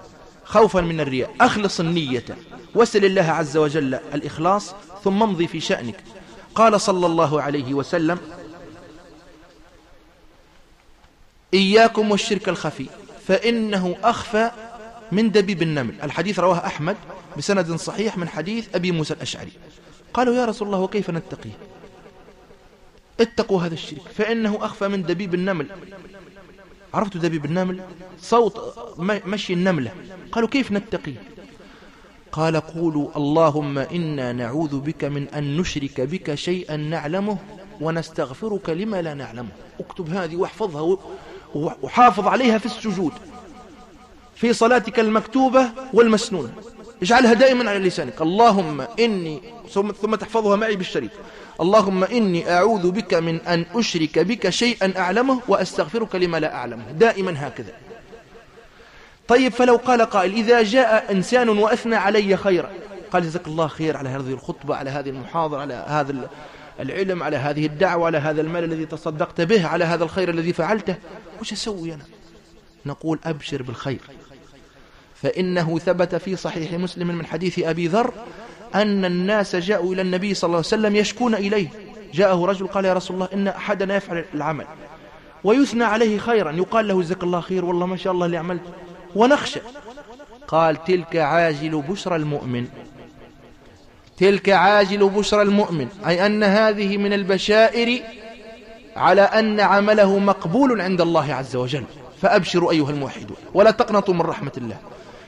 خوفا من الرياء. أخلص النية. وسل الله عز وجل الإخلاص ثم امضي في شأنك. قال صلى الله عليه وسلم إياكم والشرك الخفي فإنه أخفى من دبيب النمل. الحديث رواه أحمد بسند صحيح من حديث أبي موسى الأشعري. قالوا يا رسول الله وكيف نتقيه اتقوا هذا الشرك فإنه أخفى من دبيب النمل. عرفت دبيب النمل؟ صوت مشي النملة. قالوا كيف نتقيه قال قولوا اللهم إنا نعوذ بك من أن نشرك بك شيئا نعلمه ونستغفرك لما لا نعلمه. اكتب هذه واحفظها وحافظ عليها في السجود في صلاتك المكتوبة والمسنونة. اجعلها دائما على لسانك. اللهم إني ثم تحفظها معي بالشريط اللهم إني أعوذ بك من أن أشرك بك شيئا أعلمه وأستغفرك لما لا أعلمه. دائما هكذا. طيب فلو قال قائل إذا جاء إنسان وأثنى علي خيرا قال جزاك الله خير على هذه الخطبة على هذه المحاضرة على هذا العلم على هذه الدعوة على هذا المال الذي تصدقت به على هذا الخير الذي فعلته. وش أسوي أنا؟ نقول أبشر بالخير. فإنه ثبت في صحيح مسلم من حديث أبي ذر أن الناس جاءوا إلى النبي صلى الله عليه وسلم يشكون إليه. جاءه رجل قال يا رسول الله إن أحدنا يفعل العمل ويثنى عليه خيرا. يقال له جزاك الله خير والله ما شاء الله اللي عملت. ونخشى. قال تلك عاجل بشرى المؤمن. تلك عاجل بشرى المؤمن. أي أن هذه من البشائر على أن عمله مقبول عند الله عز وجل. فأبشروا أيها الموحدون. ولا تقنطوا من رحمة الله.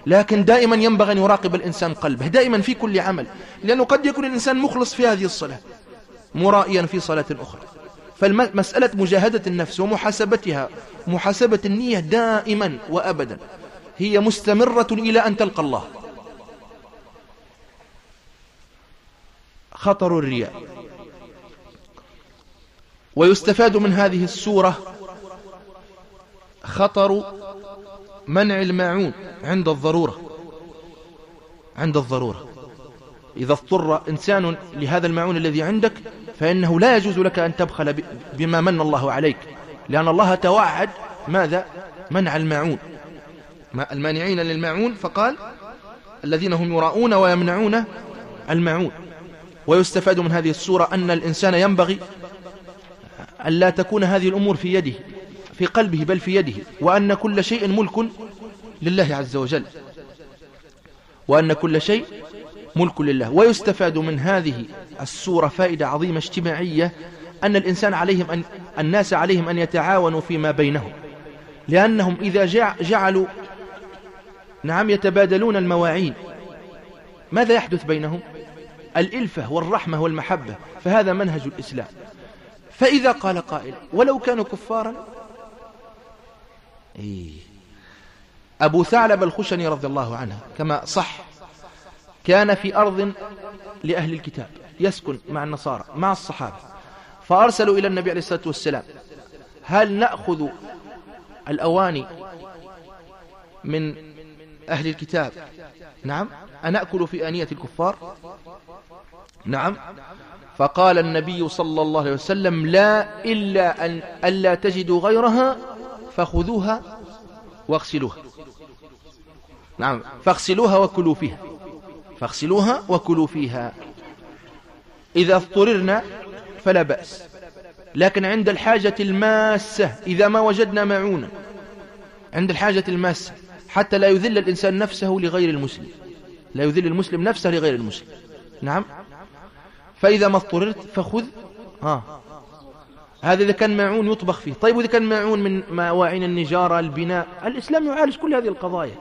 لكن دائما ينبغي أن يراقب الإنسان قلبه دائما في كل عمل لأنه قد يكون الإنسان مخلص في هذه الصلاة مرائيا في صلاة أخرى. فالمسألة مجاهدة النفس ومحاسبتها محاسبة النية دائما وأبدا هي مستمرة إلى أن تلقى الله. خطر الرياء. ويستفاد من هذه السورة خطر منع الماعون عند الضرورة عند الضرورة. إذا اضطر إنسان لهذا الماعون الذي عندك فإنه لا يجوز لك أن تبخل بما من الله عليك. لأن الله توعد ماذا؟ منع الماعون. المانعين للماعون فقال الذين هم يراؤون ويمنعون الماعون. ويستفاد من هذه السورة أن الإنسان ينبغي أن لا تكون هذه الأمور في يده. في قلبه بل في يده وأن كل شيء ملك لله عز وجل. وأن كل شيء ملك لله. ويستفاد من هذه السورة فائدة عظيمة اجتماعية أن الإنسان عليهم أن الناس عليهم أن يتعاونوا فيما بينهم. لأنهم إذا جعلوا نعم يتبادلون المواعين ماذا يحدث بينهم؟ الإلفة والرحمة والمحبة فهذا منهج الإسلام. فإذا قال قائل ولو كانوا كفارا إيه. أبو ثعلب الخشني رضي الله عنه كما صح كان في أرض لأهل الكتاب يسكن مع النصارى مع الصحابة فأرسلوا إلى النبي عليه الصلاة والسلام هل نأخذ الأواني من أهل الكتاب؟ نعم. أنأكل في آنية الكفار؟ نعم. فقال النبي صلى الله عليه وسلم لا إلا أن ألا تجدوا غيرها فخذوها واغسلوها. نعم فاغسلوها وكلوا فيها. فاغسلوها وكلوا فيها. إذا اضطررنا فلا بأس. لكن عند الحاجة الماسة إذا ما وجدنا معونة عند الحاجة الماسة حتى لا يذل الإنسان نفسه لغير المسلم. لا يذل المسلم نفسه لغير المسلم. نعم. فإذا ما اضطررت فخذ ها هذا إذا كان معون يطبخ فيه. طيب وإذا كان معون من مواعين النجارة البناء الإسلام يعالج كل هذه القضايا.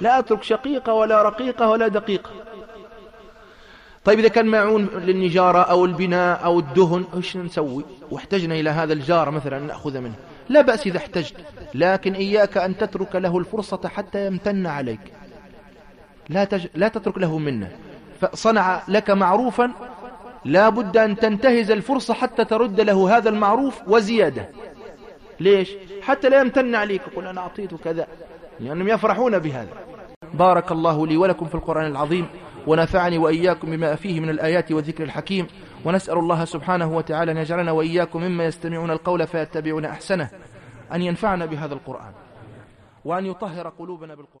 لا أترك شقيقة ولا رقيقة ولا دقيقة. طيب إذا كان معون للنجارة أو البناء أو الدهن إيش نسوي؟ واحتجنا إلى هذا الجار مثلا نأخذ منه. لا بأس إذا احتجت لكن إياك أن تترك له الفرصة حتى يمتن عليك. لا, تج... لا تترك له منه. فصنع لك معروفا لا بد أن تنتهز الفرصة حتى ترد له هذا المعروف وزيادة. ليش؟ حتى لا يمتن عليك يقول أنا أعطيته كذا. لأنهم يفرحون بهذا. بارك الله لي ولكم في القرآن العظيم ونفعني وإياكم بما فيه من الآيات والذكر الحكيم. ونسأل الله سبحانه وتعالى أن يجعلنا وإياكم مما يستمعون القول فيتبعون أحسنه. أن ينفعنا بهذا القرآن. وأن يطهر قلوبنا بالقرآن.